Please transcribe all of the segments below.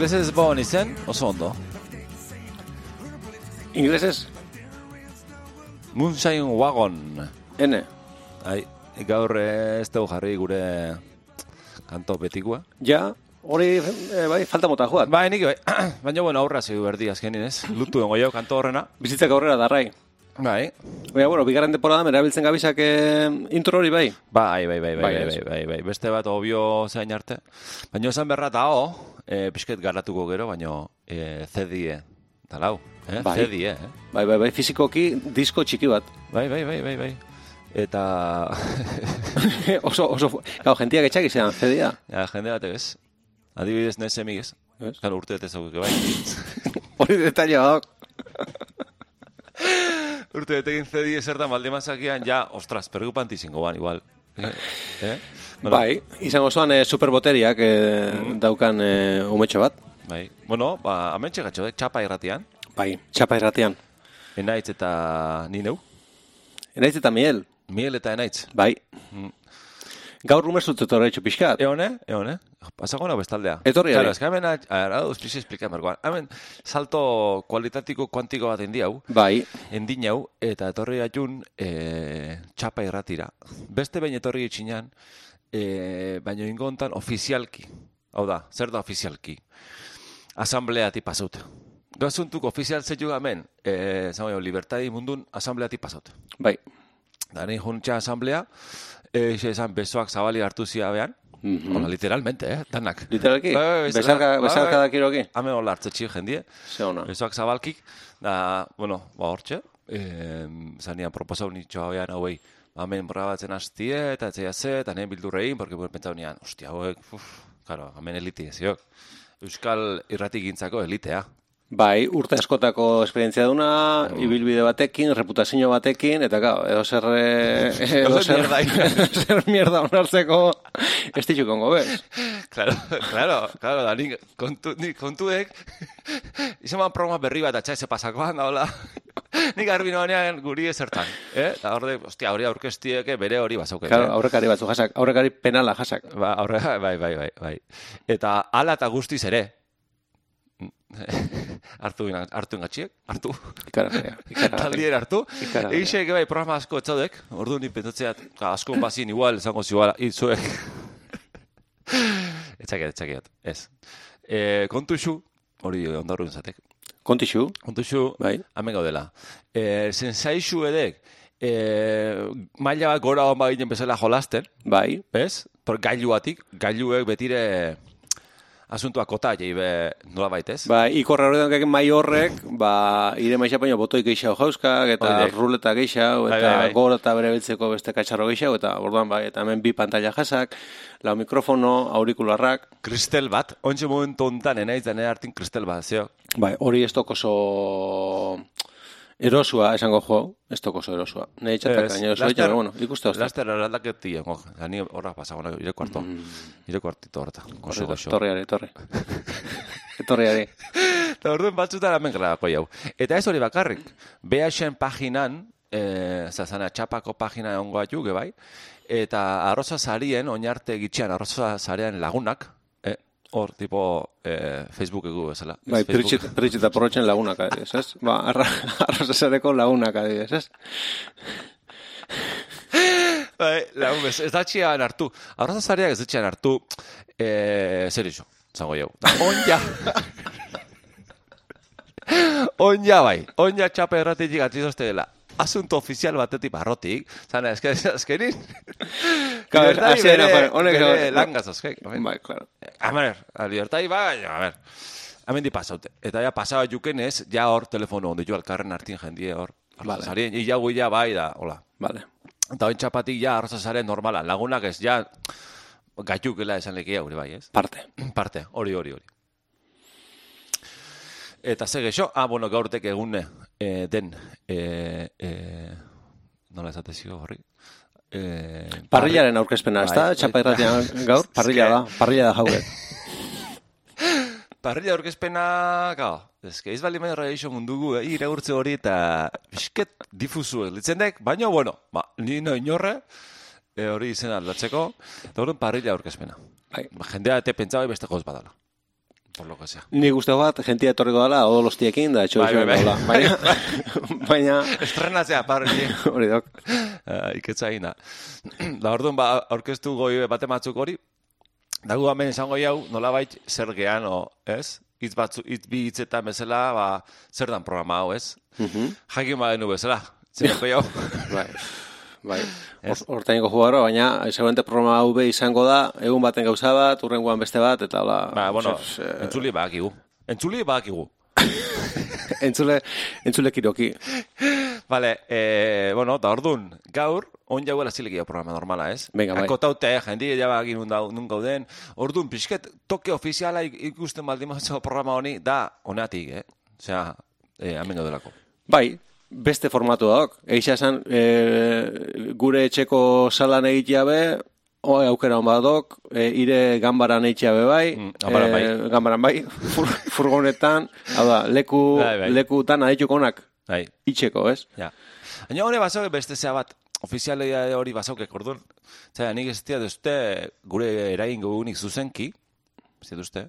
Inglesez bon izen, oso ondo. Inglesez, Moonshine Wagon. ene. Ai, gaur eh, ez dugu jarri gure kanto betikoa. Ja, hori, eh, bai, falta mota joat. Ba, nik bai, baina bueno, aurra zeu berdi azkenin ez. Lutu dengo jau kanto horrena. Bizitzak aurrera darrai. Bai, Baina, bueno, bigarren temporada erabiltzen gabizak eh, intro hori bai. bai, bai, bai, bai, Bai, bai, ez. bai, bai, bai. Beste bat obio zain arte. Baina esan berra eta ho, eh, pixket garatuko gero, baina eh, CD-e. Talau, eh? Bai. CD-e, eh? Bai, bai, bai, fizikoki disko txiki bat. Bai, bai, bai, bai, bai. Eta... oso, oso, gau, jentiak etxak izan, zedia. ja, jende batek ez. Adibidez, nez emigez. Ez? Kan urte ez ezaguke bai. Hori detaila da. urte betekin zedi ezertan balde mazakian, ja, ostras, preocupanti zingo ban, igual. Eh? eh? Bueno, Bai, izango zoan eh, superboteriak eh, daukan eh, umetxo bat. Bai. Bueno, ba, amentxe gatxo, eh? txapa irratian. Bai, txapa erratean. Enaitz eta ni neu. Enaiz eta miel. Miel eta enaitz. Bai. Mm. Gaur rumezut etorra etxo pixkat. Eone, eone. Pasako na bestaldea. Etorri, Claro, ari. es que hemen, a ver, hau, espizi explica merkoan. Hemen, salto kualitatiko kuantiko bat endi hau, Bai, endin hau, eta etorri atxun e, txapa irratira. Beste behin etorri etxinan, e, baino ingontan ofizialki. Hau da, zer da ofizialki? Asambleati pasaut. Gazuntuk ofizial zeitu hemen, e, zango, libertadi mundun asambleati pasaut. bai. Da, nahi juntxa asamblea, e, esan besoak zabali hartu zia behan, Mhm. Hola, literalmente, eh, danak. Literalki? Bai, bai, Besarka, bai, besarka bai. dakiroki? Hemen hola hartzetxi jendie. Ze ona. Besoak zabalkik, da, bueno, ba hortxe, eh, zanian proposau nitxoa behan hauei, ba, hemen borrabatzen hastie, eta etzea ze, eta nien bildurrein, porque bueno, pentsau nian, hostia, hauek, uf, karo, hemen elite eziok. Euskal irrati gintzako elitea. Bai, urte askotako esperientzia duna, ibilbide batekin, reputazio batekin, eta gau, edo zer, eh, edo zer zer, mierda. mierda onartzeko, ez ditxukongo, bez? Claro, claro, claro, da, nik, kontu, nik kontuek, izan programa berri bat atxa eze pasakoan, da, hola, nik garbi noanean guri ezertan, eh? Da, horde, ostia, hori aurkestieke bere hori basauke. Claro, aurrekari batzu jasak, aurrekari penala jasak. Ba, aurre, bai, bai, bai, bai. Eta ala eta guztiz ere, hartu, ina- hartu ingatxiek, hartu, Ikaragarria, ikaragarria. taldier hartu. Egisek, bai, programa asko etzaudek, ordu ni pentsatzeat, asko bazin igual, esango ziuala, itzuek. etxakiat, etxakiat, ez. E, kontu xu, hori ondaru zatek, Kontixu, kontu xu, bai. hemen gaudela. E, zensaixu edek, e, maila bat gora hon baginen bezala jolasten, Bai, bez? Por gailuatik, gailuek betire asuntua kota jei be nola baitez. ba, ikorra horretan mai horrek, ba, ire maixa baino botoi geixau jauskak, eta Horiek. ruleta geixau, Bai, eta bai, bai. gora eta bere biltzeko beste katxarro geixau, eta orduan bai, eta hemen bi pantalla jasak, lau mikrofono, aurikularrak, Kristel bat, ontsi momentu ontan enaiz da nire hartin kristel bat, zeo. bai, hori ez oso erosua, esango jo, ez oso erosua. Nei txatak gaino oso laster- bueno, ikuste ozta. Laster eraldaketi jengo, ni horra pasagona, ire kuarto, ire kuartito horta, goxo, goxo. Torriari, torri. Etorriari. Eta orduan batzutan hemen grabako jau. Eta ez hori bakarrik, BHen paginan, e, zazana txapako pagina ongo atuke bai, eta arroza zarien, oinarte gitxean arroza zarean lagunak, hor, tipo, e, Facebookeko bezala. Ez, Bai, Facebook. peritxit, peritxit porrotxen lagunak adibidez, ez? Ba, arra, arrozazareko lagunak adibidez, ez? Bai, lagun bez, ez datxean hartu. Arroza zareak ez datxean hartu, e, zer iso, zango jau. Onja. Onja bai, onja txapa erratetik atzizozte dela. Asunto ofizial batetik barrotik, zana, eske, Libertadi hasiera, bere, joder, honek- bere langaz, ozkek. Bai, claro. A ver, a libertadi bai, a ver. Hemen di pasaute. Eta ja pasaba jukenez, ja hor telefono ondo jo alkarren hartin jendie hor. Vale. Zarien, ia guia bai da, hola. Vale. Eta oin txapatik ja arrozazaren normala. Lagunak ez ja gaitukela esan lekia hori bai, ez? Parte. Parte, hori, hori, hori. Eta ze gexo, ah, bueno, gaurtek egune eh, den, eh, eh, nola esatezio horri? Eh, Parrillaren aurkezpena, ez da? Bai, Txapa bai. irratian gaur? Parrilla da, parrilla da jauret. Parrilla aurkezpena, gau, ezke, ez bali menera eixo mundugu, eh, iraurtze hori eta bisket difuzu litzen dek, baina, bueno, ba, ni no inorre, eh, hori izena aldatzeko, eta horren parrilla aurkezpena. Bai. Ba, jendea ete pentsa bai beste goz badala. Por lo que sea. Ni guzti bat, jentia etorriko dela, odolostiekin, da, etxo Bai, bai, bai. Baina, baina, Estrenatzea, parri. hori dok. Uh, iketza egin da. da orduan, ba, orkestu goi bate batzuk hori, da gu hemen esango jau, nolabait zer gehan, o, ez? Itz batzu, itz bi hitzetan bezala, ba, zer dan programa hau, ez? Mhm. Jakin badenu bezala, zerako jau. Bai. Bai. Hor- Hortaineko jugarro, baina seguramente programa hau be izango da, egun baten gauza bat, urrengoan beste bat, eta hola... ba, bueno, pues, eh, entzuli badakigu. Entzuli badakigu. entzule, entzule kiroki. Vale, eh, bueno, da ordun, gaur, on jauela zilegia programa normala, ez? Venga, bai. Akotaute, jendi ja nun, dau- nun gauden. Ordun, pixket, toke ofiziala ik- ikusten baldin mazio programa honi, da, honeatik, eh? Osea, eh, hemen gaudelako. Bai, beste formatu dauk. Eixa esan, e, gure etxeko salan egitea be, o, aukera hon badok, e, ire gambaran egitea be bai, Mm, ganbaran bai. e, gambaran bai, fur, furgonetan, hau da, leku, Bai, bai. lekutan adituko onak Bai, itxeko, ez? ja. Baina hori basauke beste zea bat, ofizialia hori basauke, orduan, zera, nik ez dira duzte gure eragin gugunik zuzenki, ez duzte,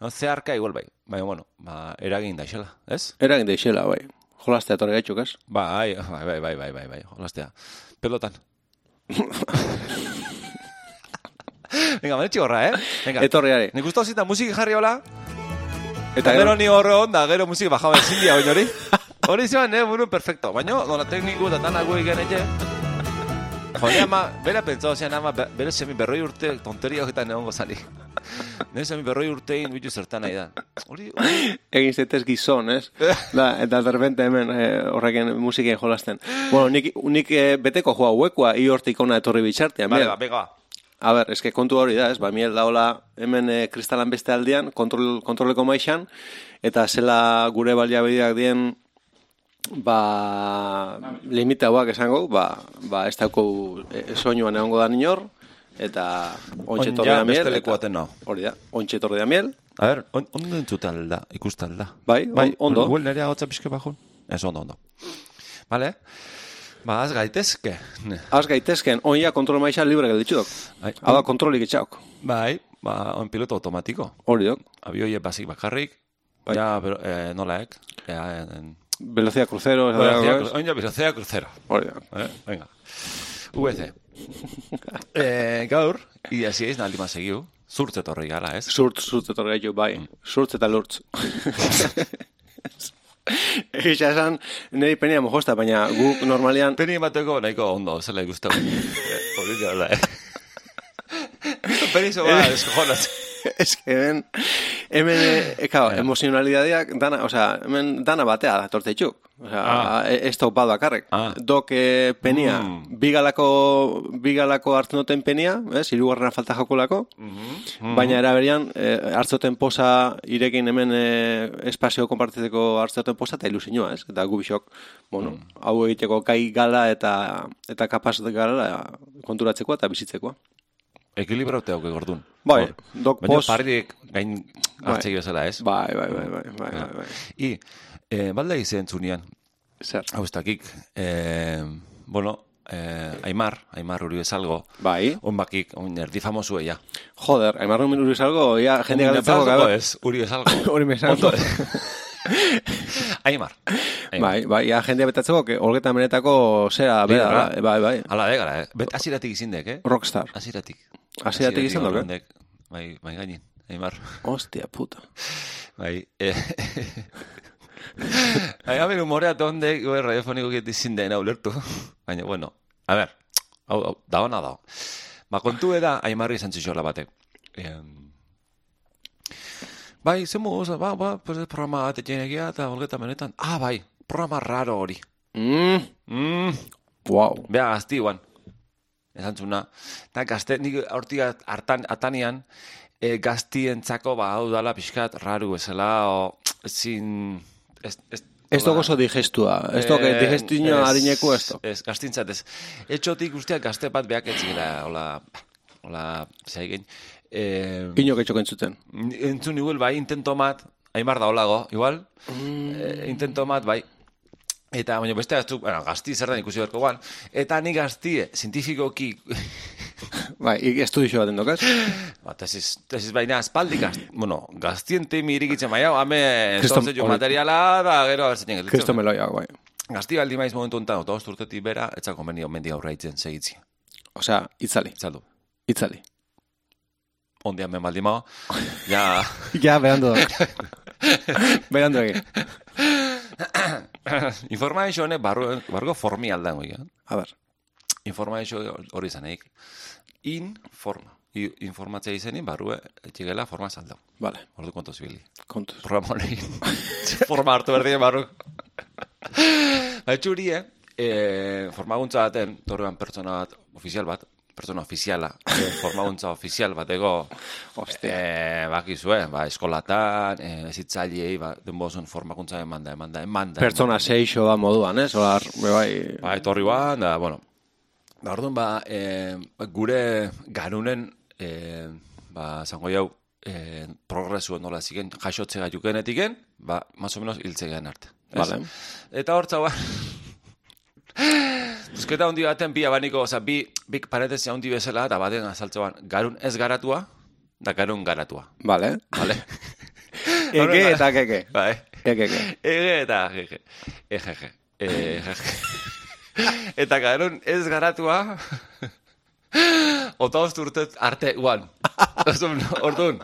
no, zeharka igual bai, baina, bueno, ba, eragin daixela, ez? Eragin deixela, bai. Jolastea torre gaitzuk, ez? Bai, bai, bai, bai, bai, bai, jolastea. Pelotan. Venga, manetxe horra, eh? Venga. Etorriari. Nik gustau zita musiki jarri hola, Eta eta gero, ni horre onda, gero musiki bajaba ezin dia baina hori. Hori zeban, eh, buru perfecto. Baina, dola tekniku eta tan agu egin etxe. Jone ama, bera pentsau zean ama, be- bere semi berroi urte tonteria hogetan egongo zari. Nire semi berroi urtein bitu zertan nahi da. Hori, egin zaitez gizon, ez? da, eta derbente hemen eh, horrekin musikien jolasten. Bueno, nik, nik eh, beteko joa huekoa, i hortik ona etorri bitxartean. Vale, ba, ba. A ber, eske kontu hori da, ez? Ba, miel daola hemen eh, kristalan beste aldean, kontrol, kontroleko maixan, eta zela gure baliabideak dien ba, limitauak esango, ba, ba ez dauko e, soinuan egongo da inor, eta ontxe On torri ja da miel. beste eta- leku baten nao. Hori da, ontxe torri da miel, A ver, on, ondo entzute alda, ikuste alda. Bai, on- ondo. Huel nerea gotza pixke bajun? Ez, ondo, ondo. Vale? Ba, az gaitezke. Az gaitezken, oia kontrol maixa libre gelditxudok. Bai. Hau da kontrolik etxauk. Bai, ba, on piloto automatiko. Hori dok. Abioie basik bakarrik. Bai. Ja, pero, eh, nolaek. Ja, en... Velocidad crucero. Velocea, ez? on ja, velocea crucero. Hori dok. Eh, venga. VC. Eh, gaur, ia si ez naldi masegiu, zurtze torri gara, ez? Zurt, zurt etorri gaitu, bai. Zurt eta lurtz. Egitea esan, niri penia mojosta, baina guk normalian... Peni bateko nahiko ondo, zela ikusten. Hori da, eh? Peni zo ba, eskojonaz. Ez que hemen, hemen, e, kao, emozionalidadeak, dana, osea, hemen dana batea da, torteitxuk. Osea, Ah. e- ez dok bat bakarrek. Ah. Dok e, penia, Mm. bigalako, bigalako hartzen penia, ez, hirugarrena falta jokulako, Mhm. baina eraberian, e, hartzoten posa, irekin hemen e, espazio konpartitzeko hartzoten posa, eta ilusioa, ez? Eta gu bisok, bueno, Mm. hau egiteko kai gala eta eta kapaz gala konturatzeko eta bizitzeko. Ekilibraute hauke gordun. Bai, Hor. dok Baina pos- parriek gain hartzei bezala, ez? Bai, bai, bai, bai, bai, bai, bai. I, eh, balda izen zunian, Zer? hau ez dakik, eh, bueno, eh, Aimar, Aimar uri bezalgo, Bai. on bakik, on erdi famosu ella. Joder, aimarru minuri salgo, ya jende galdetzako Gabe. gabe. ez, uri bezalgo. Salgo. Ondo, Aimar. Bai, bai, ya jendea betatzeko, que olgeta menetako zera, bera, bai, bai, Hala, de gara, eh? Bet, aziratik izindek, eh? rockstar. Aziratik. Hasieratik izan duk, eh? Bai, bai gainin, Aimar. Hostia, puta. Bai, eh... Bai, haber humorea tonde, gue radiofoniko dizin dena ulertu. Baina, bueno, a ver, hau, hau, da hona da. Ba, kontu eda, aimarri izan zixola batek. Em, bai, zemu, oza, ba, ba, pues programa bat etxen egia, eta holgeta benetan, ah, bai, programa raro hori. Mm, Mm, wow. Bea gazti guan. Esan zuna. Eta gazte, nik hortik hartan, atanian, e, gaztientzako ba hau dala pixkat raru bezala, o ezin... Ez, ez, Ez dago oso digestua, ez dago Eh, digestio ez, harineku ez dago. Ez, gaztintzat ez. Etxotik guztiak gazte bat beak etzigela, hola, hola, zeigen. Eh, Inok etxoko entzuten. entzun igual, bai, intento mat, aimar da holago, igual, Mm. eh, intento mat, bai, Eta, baina beste gaztu, bueno, gazti zer ikusi beharko guan. Eta ni gaztie, zientifikoki Bai, estudixo baten dokaz. Ba, tesis, tesis baina aspaldik, gaz, bueno, gaztiente mi irikitzen maia, hame, entonces jo materiala, da, gero, abertzen gelditzen. Kristo meloia, bai. Gazti baldi maiz momentu enten, eta urtetik bera, etzako menio mendi aurraitzen segitzi. Osea, itzali, Itzaldu. itzali. Ondian ben baldi mao, ja, Ja, berandu dok. berandu egin. informazio honek barru, barruko formi aldan goi? A ber, informazio hori zaneik. Informa. I, informatzea izenin barrue, etxigela forma zaldau. vale, Ordu kontu zibili. kontuz. programa forma hartu berdien barru. ba, txuri, eh? E, formaguntza baten, torrean pertsona bat, ofizial bat, pertsona ofiziala, e, formaguntza ofizial bat ego, Ostia. e, bakizue, ba, eskolatan, e, ezitzaileei, ba, denbozun formakuntza emanda, emanda, emanda. Pertsona seixo da moduan, ez? Olar, be bai, Ba, etorri guan, da, bueno, ba, orduan, ba, e, gure garunen, e, ba, zango jau, e, progresu nola zigen, jaixotze gaiukenetiken, ba, más o menos hiltze arte. Vale. Eta hortza, ba, Busketa hundi baten bi abaniko, oza, bi, bi paretezia hundi bezala, eta baten azaltzean, garun ez garatua, da garun garatua. vale. Vale? Eke eta keke. Bai. Ekeke. Ege eta jeje. Ejeje. Ejeje. Eta garun ez garatua, ota urtet arte guan. Orduan, orduan.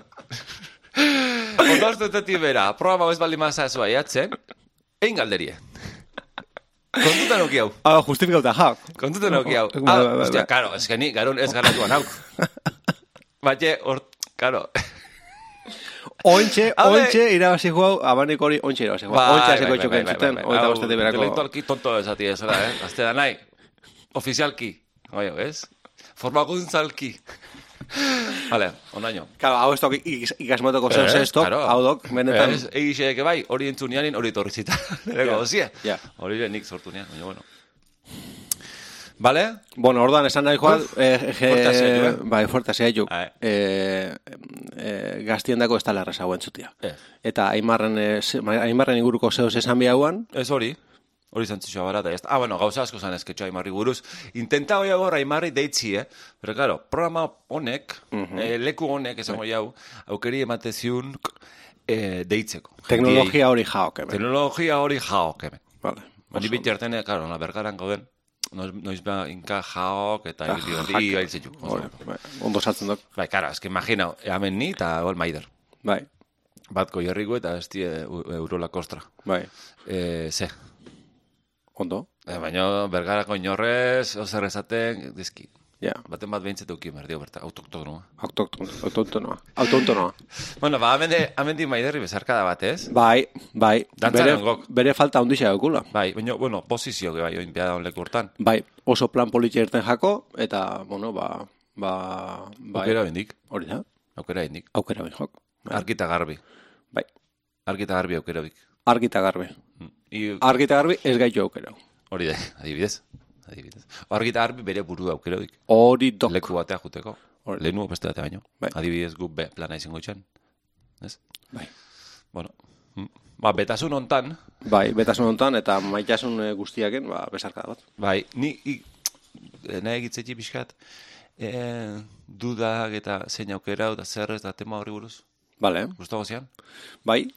Ota urtetetik bera, programa ez baldin maza ezua jatzen, egin galderie. Kontutan oki hau. Ah, justifikauta, ja. Kontutan oki hau. Bai, bai, Ah, bai, hostia, karo, ez geni, garun ez garatuan hau. Baina, hor, karo. De- ointxe irabazi hau, abanik hori ointxe irabazi hau. Ointxe hasiko itxuken zuten, oita bostete berako. Intelektualki tonto esati ez, hola, eh? Azte da nahi. Ofizialki. Oio, ez? Formakuntzalki. Vale, onaino. Claro, hau ez ik- ikasmotoko zer Eh, zestok, claro. hau dok, benetan. Ez, egixek bai, hori entzunianin, hori torri zita. Ja, ozie. ja. Hori nik sortu nian, baina, bueno. Vale? Bueno, orduan esan nahi joan, eh, hasi gaitu, eh? bai, gaitu. Ai. Eh, eh, gaztiendako ez tala erraza hauen zutia. Ez. Eta Aimarren, eh, Aimarren inguruko zehoz esan biauan, Ez hori. Hori zantzitxoa barata. Ez. Ah, bueno, gauza asko zan esketxo Aimarri buruz. Intenta hoi agor Aimarri deitzi, eh? Pero, claro, programa honek, eh, leku honek, esango jau, aukeri emate ziun eh, deitzeko. teknologia hori jaok, hemen. Teknologia hori jaok, hemen. Vale. Bani biti hartzen, eh, claro, la bergaran gauden, noiz, noiz ba, inka jaok eta Ah, ibili hori. Hori, bai, Ondo saltzen dok. Bai, kara, eske imagina, hemen ni eta gol maider. Bai, Batko jarriko eta ez die eurola kostra. bai. Eh, ze, Ondo. Eh, baina bergarako inorrez, ozer esaten, dizki. Ja. Baten bat behintzat euki merdio berta, autoktonoa. Autoktonoa. Autoktonoa. Bueno, ba, amende, amendi maiderri bezarkada bat, ez? Bai, bai. Bere, bere falta handixa daukula. Bai, baina, bueno, posizio ge bai, oinpiada hon leku hortan. Bai, oso plan politxe irten jako, eta, bueno, ba, ba, bai. Aukera bendik, Hori da, aukera bendik. aukera bin jok. Arkita garbi, Bai, arkita garbi aukera bik. argita garbi. Mm. I, Argita garbi ez gaitu aukera. hori da, adibidez. Adibidez. Argita garbi bere buru aukera bik. Hori dok. Leku batea juteko. Hori. Lehenu beste batea baino. Bai. Adibidez gu be, plana izango itxan. Ez? Bai. Bueno. mm. Ba, betasun hontan, Bai, betasun hontan eta maitasun eh, guztiaken, ba, besarkada bat. Bai, ni i, nahi egitzetxe pixkat, e, dudak eta zein aukera eta zer ez da tema horri buruz. Bale, Gustago zian? bai,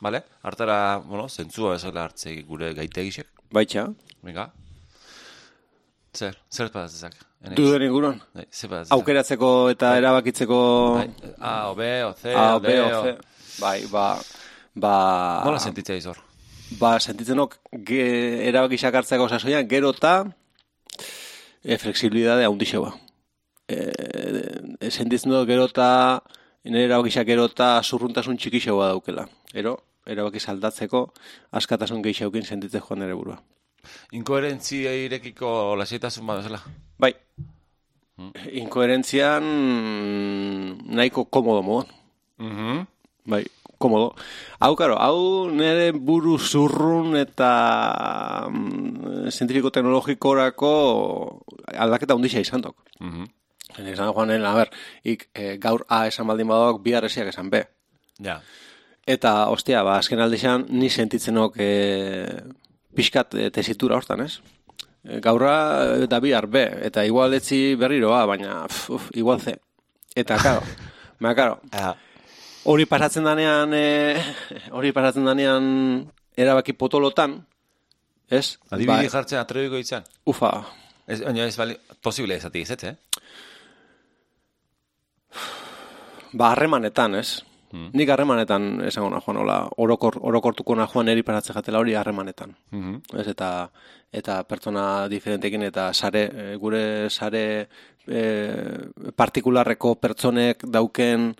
Bale? Hartara, bueno, zentzua bezala hartze gure gaitegisek. baitxa. Venga. Zer, zer patatzezak? Duden inguruan. Bai, zer patatzezak? Aukeratzeko eta erabakitzeko Bai, A, o B, o C, A, o B, o C. Bai, ba, ba, Nola sentitzea izor? ba, sentitzenok ge, erabakisak hartzeko sasoian, gero eta e, flexibilidade handixeua. E, e, sentitzen dut gero eta nire erabakisak gero eta zurruntasun txikixeua daukela. Ero, erabakiz aldatzeko askatasun gehiagokin sentitzen joan nire burua. Inkoherentzia irekiko lasietasun bat bezala. Bai, inkoherentzian nahiko komodo moduan. Mhm. Bai, komodo. Hau, karo, hau nire buru zurrun eta mm, zientifiko teknologikorako aldaketa hundixa izan dok. Mhm. Zen izan joanen, a ber, ik eh, gaur A esan baldin badok, bihar esiak esan B. Ja. Eta, ostia, ba, azken aldixan, ni sentitzenok e, pixkat e, tesitura hortan, ez? E, Gaurra da bihar B, eta igual etzi berriroa, baina pf, uf, igual C. Eta, karo, baina, karo, hori pasatzen danean, e, hori pasatzen danean erabaki potolotan, ez? Adibidi Ba, jartzen atrebiko izan. ufa, Ez, baina ez bali, posible ez ati ez, eh? ba, harremanetan, ez? Hmm. Nik harremanetan esango na joan, hola, orokor, orokortuko na joan eri paratzen jatela hori harremanetan. Mhm. Ez, eta eta pertsona diferentekin eta sare, e, gure sare e, partikularreko pertsonek dauken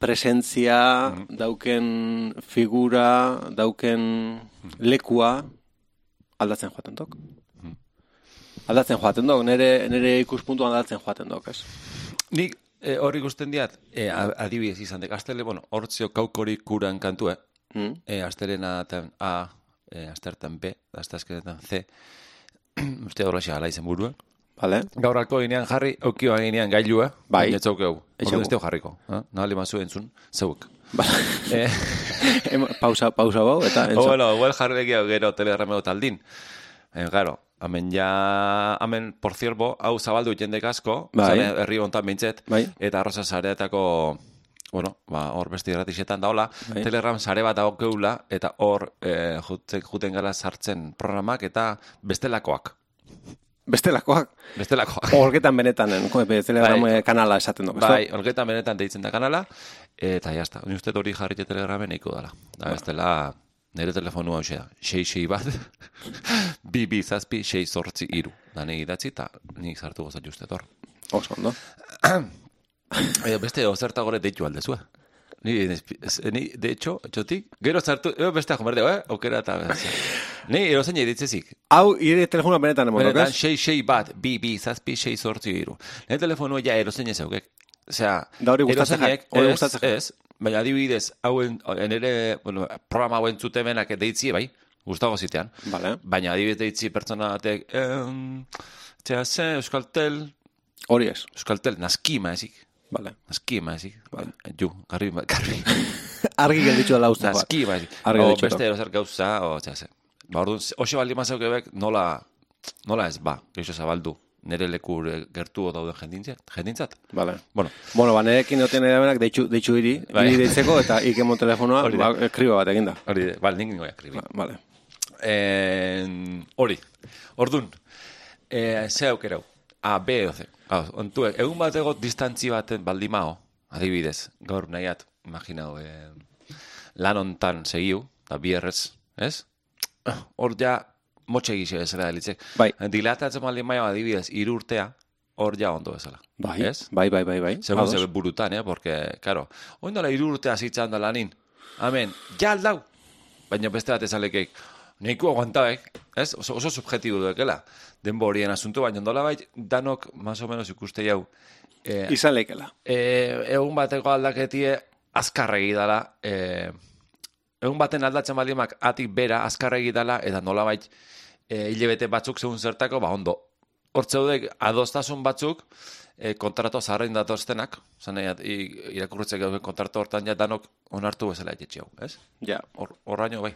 presentzia, dauken figura, dauken lekua aldatzen joaten dok. Aldatzen joaten dok, nire, nire ikuspuntuan aldatzen joaten dok, ez? Nik eh, hori ikusten diat, a- adibidez izan dek, astele, bueno, hortzio kaukori kuran kantua, Mm? eh, astelena A, eh, astertan B, astazkenetan C, uste horrexea ala izen burua. Vale? Gaur alko ginean jarri, aukio ginean gailua, Bai. baina ez teo jarriko, eh? nahali mazu entzun, zeuek. Vale. Eh, pausa, pausa bau, eta entzun. bueno, igual jarri legia gero telegrameo taldin. Eh, claro, hemen ja, hemen, por cierto, hau zabaldu jendek asko, Bai. zane, herri hontan bintzet, Bai. eta arroza sareetako, bueno, ba, hor beste irratixetan daola, Bai. telegram sare bat daukeula, eta hor eh, juten, juten gara sartzen programak, eta bestelakoak. Bestelakoak, Bestelakoak. horketan benetan, be, telegram Bai. eh, kanala esaten duk, Bai, holgetan benetan deitzen da kanala, eta jazta, ni uste hori jarri telegramen eiko dela. Da, ez dela, nire telefonua hau da, 6 bat, bi bi zazpi, 6 sortzi iru. Da, idatzi, eta nik sartu gozat uste hor. Oso, ondo. E, beste, ozerta gore deitu aldezua. Ni, ni, de hecho, txotik, gero sartu, e, beste jomerdeo, eh? Aukera eta... Ni, erozen editzezik. Hau, ire telefonoa benetan emodok, Benetan, sei, sei bat, bi, bi, zazpi, sei sortzi iru. Nire telefonua ja erozen ez aukek. Osea, Da hori gustatzen jak- hori ez, gustatzen. Ez, baina adibidez, hauen, nire, bueno, programa hauen zutemenak deitzi, bai, gustago zitean. Vale. Baina adibidez deitzi pertsona batek, em, txea ze, Euskaltel, Hori ez. Euskaltel, naskima ezik. Vale. Naskima ezik. Ju, garbi, garbi. Argi gelditzu dela uste. Naskima ezik. Argi O ditxo beste erozer gauza, o txea ze. Ba, orduan, hoxe baldi mazauke bek, nola, nola ez, ba, geixo zabaldu, nire leku gertu dauden jendintzat, jendintzat. Vale. Bueno, Bueno, ba, nerekin noten erabenak deitzu, deitzu iri, Bai. iri deitzeko, eta ikemon telefonoa, ba, kriba bat eginda. hori, bal, nik ningoia kribi. Ba, Vale. En, hori, ordun, e, ze aukerau, A, B edo C. Hau, ontu, egun batego distantzi baten baldimao, adibidez, gaur nahiat, imaginau, e, lan hontan segiu, eta bierrez, ez? Hor ja, motxe gixe bezala delitzek. Bai. Dilatatzen baldimao, adibidez, hiru urtea, hor ja ondo bezala. Bai, Ez? bai, bai, bai, bai. Segun zebe burutan, eh? Porque, claro, oin dola iru urtea zitzan da lanin. Amen, ja aldau. Baina beste bat ezalekeik, nahiko aguantabek, ez? Oso, oso subjetibo duekela. Denbo horien asuntu, baina dola bait, danok, más o menos ikuste jau, eh, Izan leikela. e, egun bateko aldaketie azkarregi dala, e, egun baten aldatzen balimak atik bera azkarregi dala, eta nolabait e, hilebete batzuk segun zertako, ba ondo. Hortzeudek adostasun batzuk, e, kontrato zaharrein datoztenak, zan irakurritzek gauke kontrato hortan ja danok onartu bezala etxe hau, ez? Ja. Hor, horraino bai.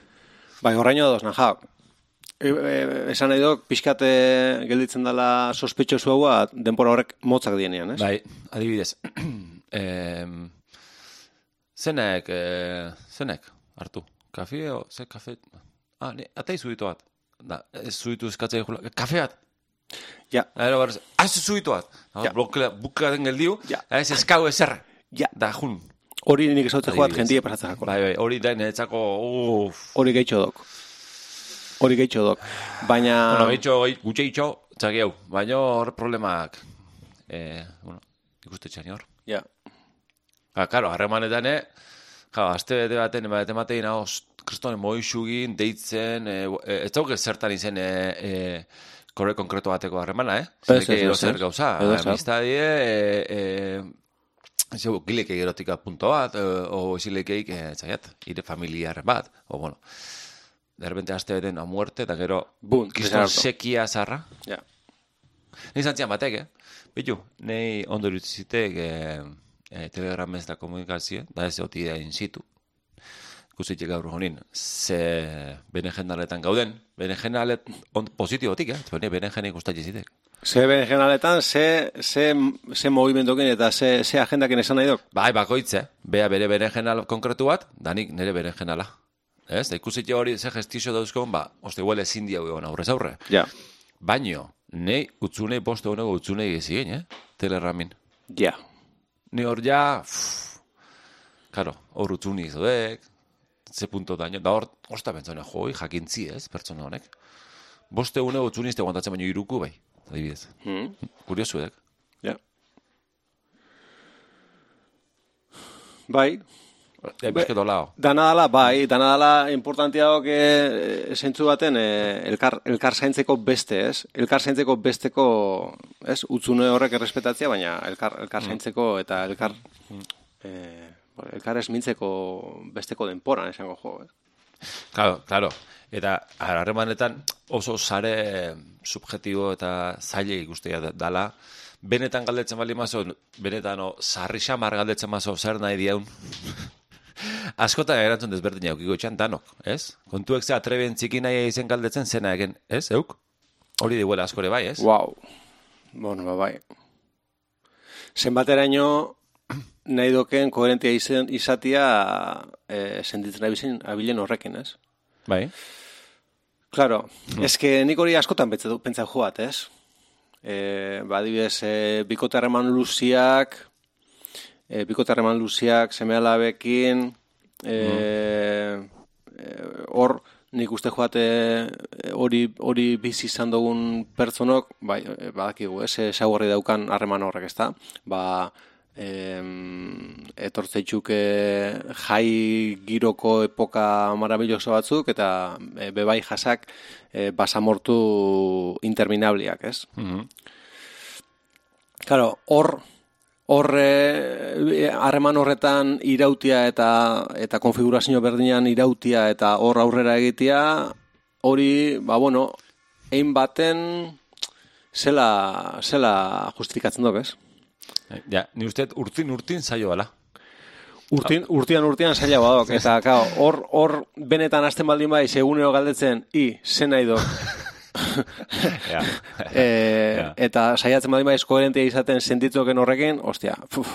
Bai, horraino ados, naja. E, e, esan nahi dok, pixkate gelditzen dela sospetxosu haua denpora horrek motzak dienean, ez? Bai, adibidez. em, zenek, e, zenek, hartu. Kafe o, ze kafe? Ah, ne, atai zuitu bat. Da, ez zuitu eskatzea jula. Kafe bat. Ja, Ero barrez, az zuitu bat. Ja. Ja. Blokela, bukaden geldiu, Ja. ez eskau ezerra. ja. Da, jun. Hori nik esaute joat jentie pasatzen jako. Bai, bai, hori da niretzako, uff. Hori gehitxo dok. Hori gehitxo dok. Baina... Bueno, itxo, gutxe itxo, txaki hau. Baina hor problemak, eh, bueno, ikuste txani hor. Ja. Ha, karo, harremanetan, eh? Ja, aste bete baten, bete batein, hau, kristonen moixugin, deitzen, e, e, ez dauke zertan izen, e, e, korre konkreto bateko harremana, eh? Ez, ez, ez, gauza, amistadie, e, e, zeu, gileke erotika punto bat, e, o esilekeik, e, zaiat, ire familiar bat, o, bueno, de repente aste beten a muerte, eta gero, Bum, kriston sekia zarra, Ja. Ni zantzian batek, eh? Bitu, nei ondo irutzitek eh, eh, telegramez da komunikazio, da ez oti da in situ. ikusitxe gaur honin, ze bene jendaletan gauden, bene jendalet on, positibotik, eh? Bene, bene jenek gustatxe zitek. Ze ben generaletan, ze, ze, ze movimentokin eta ze, ze agendakin esan nahi dok? Bai, bakoitze, bea bere bere jenal konkretu bat, danik nire bere jenala. Ez, da ikusitxe hori ze gestizio dauzkon, ba, oste huele ezin diau egon aurrez aurre. Ja. Baino, nei utzunei poste honego utzunei gezien, eh? Telerramin. Ja. Ni hor ja, pff, karo, hor utzuni izodek, ze punto daño, da hor, osta bentzone, joi, jakintzi ez, pertsona honek. Boste une utzuni izte guantatzen baino iruku bai, adibidez. Mm. Kuriosu edek. Ja. Bai, E, bizketo lao. Dana dala, bai, dana dala importantia dok e, zentzu baten e, elkar, elkar zaintzeko beste, ez? Elkar zaintzeko besteko, ez? Utzune horrek errespetatzea, baina elkar, elkar zaintzeko eta elkar, e, elkar esmintzeko besteko denporan esango jo, ez? Claro, claro. Eta harremanetan oso sare subjetibo eta zaile ikustea da- dala. Benetan galdetzen bali mazo, benetan o, sarri xamar galdetzen mazo, zer nahi diaun. Askotan erantzun desberdina eukiko etxan danok, ez? Kontuek ze atreben txiki nahi izen galdetzen zena egen, ez, euk? Hori diguela askore bai, ez? Wow. Bueno, ba, bai. Zenbateraino nahi doken koherentia izen, izatia e, sentitzen abizen, abilen horrekin, ez? Bai. Claro, es que nik hori askotan pentsa du pentsa joat, ez? Eh, ba adibidez, eh, bikote harreman luziak, eh, bikote harreman luziak semealabekin, eh, eh, hor nik uste joate eh, hori hori bizi izan dugun pertsonok, bai, eh, badakigu, ez, ezaugarri daukan harreman horrek, ezta? Ba, em, etortzeitxuk eh, jai giroko epoka marabilloso batzuk eta e, bebai jasak e, basamortu interminabliak, ez? Mhm. Claro, hor hor eh, harreman horretan irautia eta eta konfigurazio berdinean irautia eta hor aurrera egitea hori, ba bueno, ein baten zela zela justifikatzen dok, ez? Ja, ni uste urtin urtin zaio bala. Urtin, urtian urtian zaila badok, eta kao, hor, hor benetan hasten baldin bai, segunero galdetzen, i, zen nahi dok. Ja. e, Ja. Eta saiatzen baldin bai, koherentia izaten sentitzoken horrekin, ostia, puf.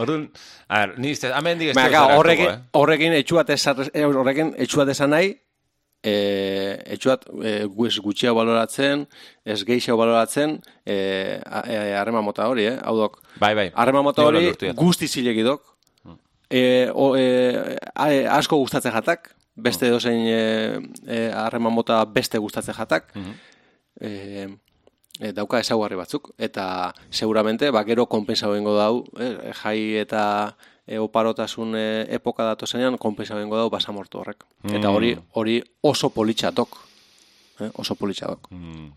Orduan, a ver, ni izte, hemen dik ez dut horrekin, eh? horrekin etxuat esar, eh, horrekin etxuat esan nahi, e, etxuat e, guiz gutxia baloratzen, ez geixia baloratzen, a- e, harreman mota hori, eh? Hau dok, Bai, bai. Harreman mota hori guzti zilegi dok. E, o, e, a- asko gustatzen jatak, beste dozein e, e, harreman mota beste gustatzen jatak. e, e, dauka ezaugarri batzuk eta seguramente ba gero konpensa egingo dau, eh, jai eta e, oparotasun e, epoka datozenean konpensa egingo dau basamortu horrek. Eta hori hori oso politxatok. Eh, oso politxatok. Mm.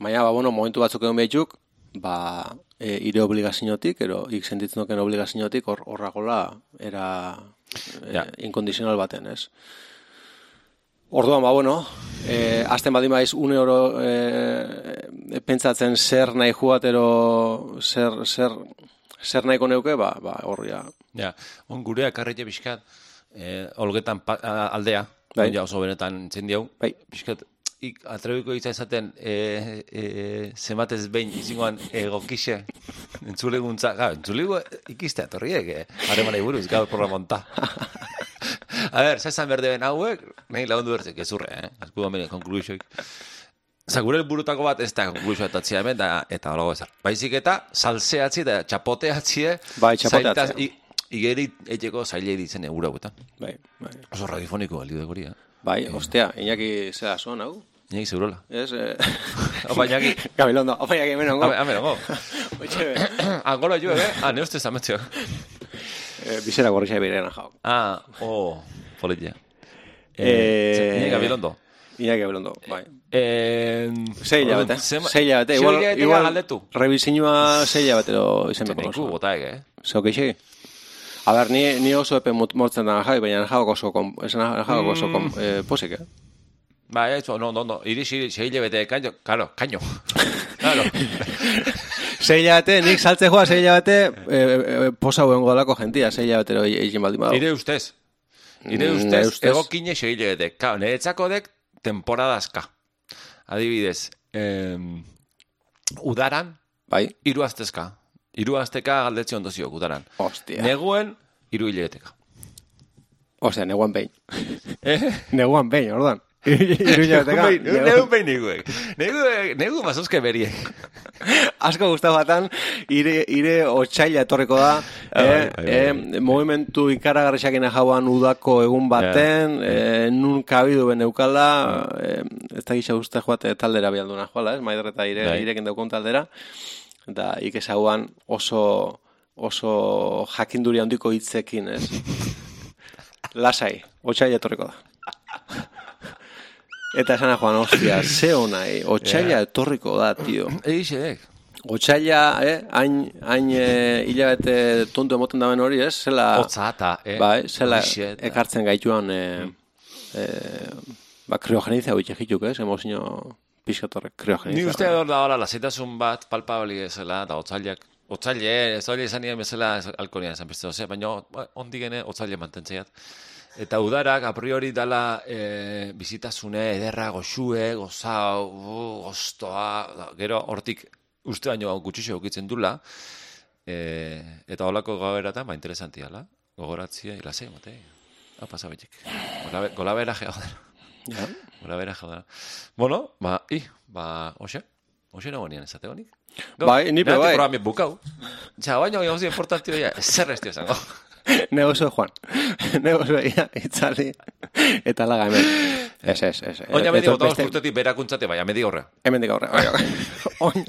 Baina, ba, bueno, momentu batzuk egon behitzuk, ba, e, ire obligaziotik, ero, ik sentitzen duken obligaziotik, hor, horragola, era e, Ja. inkondizional baten, ez? Orduan, ba, bueno, e, azten baldin baiz, une oro e, pentsatzen zer nahi juatero, zer, zer, zer nahiko neuke, ba, ba, hor, ja, Ja, on gurea karrete pixkat, eh, olgetan pa, aldea, Bai. ja oso benetan zendiau, Bai. pixkat, ik atrebiko itza esaten, e, e, zematez behin izingoan egokixe, entzuleguntza, ga, entzulegu ikiste atorriek, eh, haremanei buruz, gaur programonta. A ber, zezan berde ben hauek, nahi lagundu bertzek ezurre, eh? Azku hemen konklusioik. Osa, gure burutako bat ez da konklusio etatzia hemen, da, eta holago ezar. Baizik eta, salseatzi eta txapoteatzi, Bai, txapoteatzea. zailtaz- i- Igeri etxeko zaile ditzen egura guetan. bai, bai. Oso radiofoniko gori, eh? Bai, ostia, Iñaki zera zon, hau? Inak zeurola. Ez, eh... Opa, Iñaki. Gabilondo, opa, Iñaki, hemen ongo. Ame, ame, nago. Oitxe, Angolo jo, eh? Ah, ne uste zametzio. eh, bizera gorrixa berean jau. Ah, oh, politia. Eh, Iñaki Gabilondo. Iñaki Gabilondo, bai. Eh, Sei orduan, hilabete, zema- sei hilabete. Sei Igual, igual galdetu. revisinua sei hilabetero izen beko Teneiku, oso. botaek, eh? Zeu keixi? A ber, ni, ni oso epe mortzen da jai, baina jauak oso, kom, esan jauak oso eh, posik, eh? Ba, eso, no, no, no. Iris, iris, sei hilabete, kaino, karo, kaino. Claro. Sei hilabete, nik saltze joa sei hilabete, eh, eh, posa huen godalako jentia, sei hilabetero egin baldin badu. Ire ustez. Ire Mm, ustez, nire ustez. egokine segile dek. Ka, niretzako dek temporadazka. Adibidez, em, udaran, Bai, hiru astezka. Hiru asteka galdetzi ondozio udaran. Hostia. Neguen, hiru hilabeteka. osea, neguan behin. Eh? neguan behin, ordan. Iruñateka, Negu behin neguek. Negu, negu mazozke beriek. Asko gustatu batan, ire, ire otxaila etorriko da, Ah, eh, bai, bai, bai. eh, movimentu ikaragarrisakena jauan udako egun baten, eh, nun kabidu ben eukala, eh, ez da gisa uste joate taldera bialduna joala, ez, maider eta ire, Bai. ireken daukun taldera, eta ikesauan oso, oso jakinduri handiko hitzekin, ez? Lasai, otxaila etorriko da. Eta esana joan, ostia, ze honai, otxaila etorriko da, tio. Egixe dek. Otsaila, eh, hain, hain eh, hilabete tontu emoten daben hori, ez? Zela, Hotza eta, eh? bai, zela Horixe eta- ekartzen gaituan, eh, eh, ba, kriogenizia bitxe jituk, ez? Emozio pixkatorrek kriogenizia. Ni uste hor da hola, lasitasun bat palpabli ezela, da otzailak, otzaile, ez hori esan nien bezala, ez alkonia esan beste doze, baina ba, ondik gene otzaile mantentzeiat. Eta udarak, a priori dala e, bizitasune, ederra, goxue, gozau, uh, gostoa, da, gero hortik uste baino gutxixo ukitzen dula, e, eta holako gaueratan, ba, interesantia, la? Gogoratzia, ilasei, matei. Hau pasa betik. Golabe- Golabera geodera. Ja. Gora bera joda. Bueno, ba, i, ba, hoxe, hoxe nago nien esate honik. Bai, ni pe bai. programi bukau. Ja, baina gauzi importantio ja, zer ez Negozio joan. Negozio ia, itzali. Eta laga hemen. Ez, ez, ez. Oina medi Etor- gota beste- urtetik berakuntzate, baina medi horre. Hemendik aurre. Bai, bai. Oin.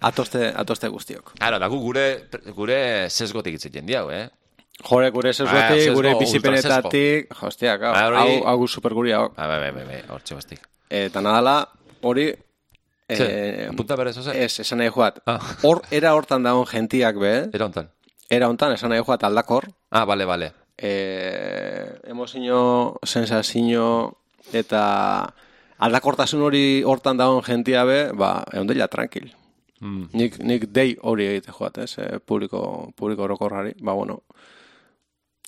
Atoste, atoste guztiok. Ara, da gu gure, gure sesgotik itzen diau, eh? Jore, gure Ah, sesgotik, sesgo, gure bizipenetatik, hostia, hau, Ah, hau, hau super guria, hau. Ba, ba, ba, ba, ba, hortxe bastik. Eta nadala, hori, eh, apunta bere zoze? ez, esan nahi joat, Ah. hor, era hortan dagoen gentiak be, Era hontan. Era hontan, esan nahi joat aldakor, Ah, bale, bale. eh, emozio, sensazio, eta aldakortasun hori hortan dagoen gentia be, ba, egon dela tranquil. Mm. Nik, nik dei hori egite joat, ez, eh, publiko, publiko orokorrari, ba, bueno,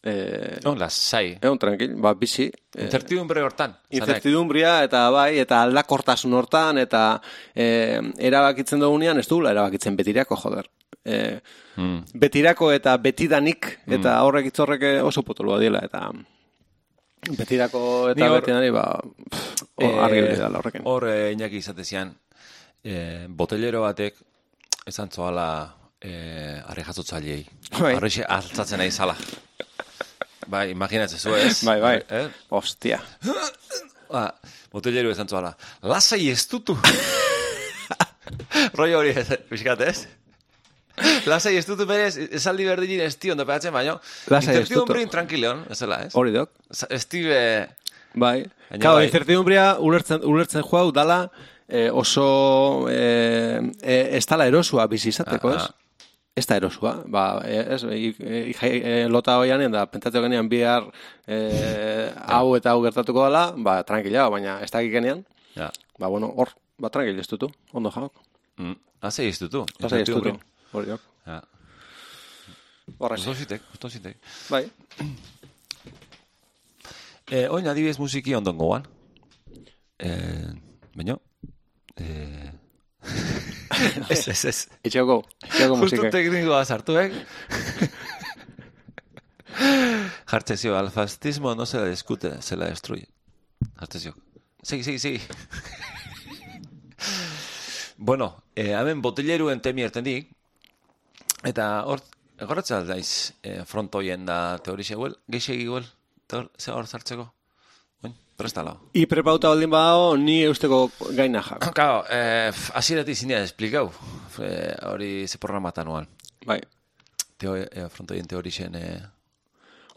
eh, No, lasai. egon tranquil, ba, bizi, eh, Incertidumbre hortan. Incertidumbria eta bai, eta aldakortasun hortan, eta e, erabakitzen dugunean, ez dugula erabakitzen betirako, joder. E, Mm. betirako eta betidanik, eta horrek itzorrek oso potoloa dela, eta betirako eta hor- betidani, ba, pff, hor argi hori dela horrekin. Hor, eh, Iñaki izatezian, eh, botellero batek, esan zoala, eh, arre jasotzaileei. Bai. Arrexe altzatzen nahi zala. Bai, imaginatzen zu, ez? Bai, bai. Eh? Ostia. Ba, botellero esan zoala, lasai ez dutu. Roi hori, pixkat, ez? Lasai ez dutu berez, esaldi berdinin ez dio ondo pegatzen, baina Lasai ez incertidumbrin tranquileon, ez dela, ez? Hori dok. Ez dibe... Bai. Claro, bai. incertidumbria ulertzen, ulertzen joau dala eh, oso eh, eh, ez dala erosua bizi izateko, Ah, ez? ah. Ez da erosua, ba, eh, ez, i, i, i, lota hoian, da, pentsatu genean bihar eh, hau eta hau gertatuko dela, ba, tranquila, baina ez da genean, Ja. ba, bueno, hor, ba, tranquil ez dutu, ondo jauk. Mm. Hasei ez dutu. Lasai ez dutu, hori dok. Ja. Horrek, Oso zitek, oso zitek. bai. Eh, oin adibidez musiki ondon goan. Eh, baina, eh... ez, ez, ez. Itxeoko, itxeoko Justo musike. teknikoa sartu, eh? Jartzezio, al fascismo no se la discute, se la destruye. Jartzezio. Segi, segi, segi. bueno, eh, hemen botelleruen temi ertendik, eta hor, egoratzea daiz eh, frontoien da teorixe guel, geixegi guel, ze hor zartzeko? Oin, prestala. I prepauta baldin badao, ni eusteko gaina jak. Claro, eh, asiratik zinea esplikau, eh, hori ze programatan nuan. Bai. Teo, eh, frontoien teorixen... Eh,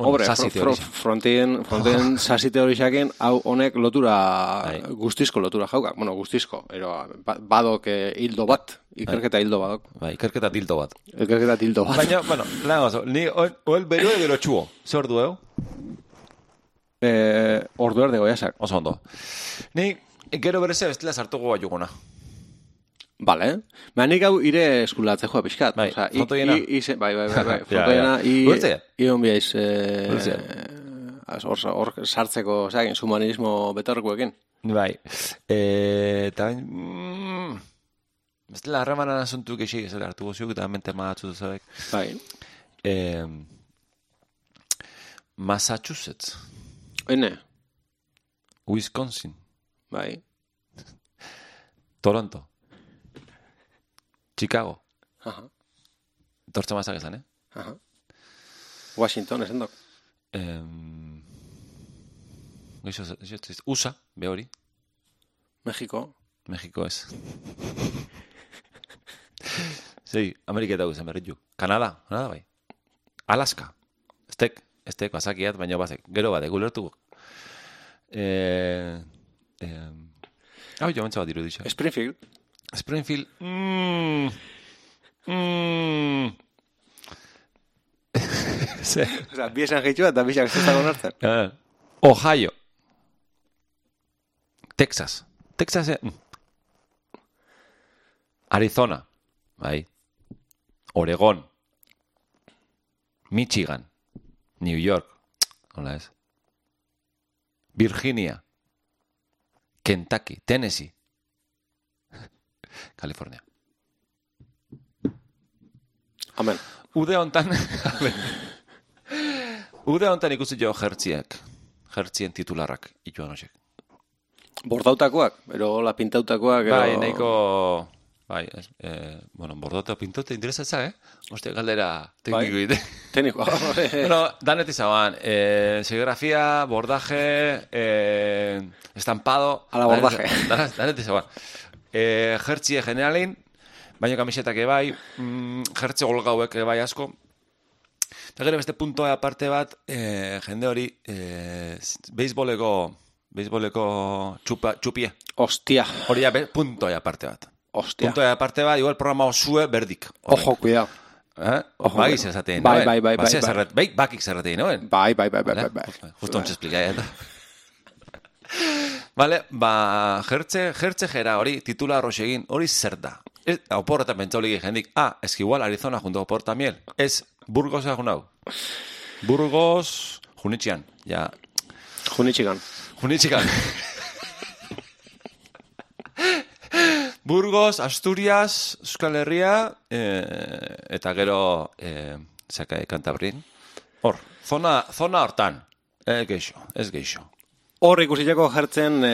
Hombre, sasi fro, fro, frontien, frontien sasi teorixaken, hau honek lotura, Bai. guztizko lotura jauka. Bueno, guztizko, ero, ba- badok eh, hildo bat, ikerketa hildo badok. Bai, ikerketa tilto bat. Ikerketa hildo bat. Baina, bueno, lan gozo, ni oel, oel beru gero txuo. Zer ordu, eh? Eh, ordu erde goiasak. Oso ondo. Ni, gero bereze bestela sartu goa jugona. Vale. Ba, nik hau ire eskulatze joa pixkat. Bai, Osea, i- frontoiena. i- i- bai, bai, bai, bai. Ja, Frontoiena, ja. i... Ulertzea? I on biaiz, eh, Ulertzea? hor, hor sartzeko, osea, humanismo betorrekuekin. Bai. E, eta bain... Mm, ez dela harremanan asuntu gexi, ez dela hartu goziuk, eta mente maatzu duzabek. Bai. E, Massachusetts, Oine, Wisconsin, bai. Toronto, Chicago, Aha, tortza mazak esan, eh? aha. Washington, esan dok. Em, Geixo, geixo, USA, be hori, Mexiko. Mexiko ez. Zei, Amerika eta guzen berritu. Kanada, Kanada bai. Alaska. Estek, estek, basakiat, baina bazek. Gero bade, gulertu. Eh, eh, hau jo, mentza bat diru dixa. Springfield. Springfield. Mm, mm. Ze, Osea, bi esan gehitxua eta bisak ez dago nartzen. eh, Ohio. Texas. Texas. eh, mm. Arizona. Bai. Oregon. Michigan. New York. Hola ez. Virginia. Kentucky. Tennessee. California. Amen. Ude hontan Ude hontan ikusi jo jertziak. Jertzien titularrak ituan hosek. Bordautakoak, ero la pintautakoak, ero... Bai, nahiko... Bai, ez, eh, bueno, bordota pintote interesatza, eh? Ostia, galdera tekniko Bai. ite. Teniko. bueno, danet izaban, eh, serigrafia, bordaje, eh, estampado... Ala bordaje. Danet, danet izaban. Eh, jertzie generalin, baino kamisetak ebai, mm, jertze golgauek ebai asko, Eta gero beste puntoa aparte bat, eh, jende hori, eh, beisboleko, beisboleko txupa, txupie. Ostia, Hori be- puntoa aparte bat. ostia. Puntoa aparte bat, igual programa osue berdik. Horrek. Ojo, cuidado. Eh? Ojo, esatein, Bai, noen? bai, bai, bai, Bazia bai. zerret- bai, bakik zerretein, noen? Bai, bai, bai, bai, bai, bai. Justo ontsa esplikai, eta. Vale, ba, jertze, jertze jera hori, titular egin, hori zer da? Ez, opor eta pentsaulik jendik, ah, ez igual Arizona junto opor tamiel, ez Burgos egun hau. Burgos, junitxian, ja, Junitxigan. junitxikan. Burgos, Asturias, Euskal Herria, eh, eta gero, eh, zaka kantabrin. Hor, zona, zona hortan, eh, geixo, ez geixo. Hor ikusiteko jertzen e,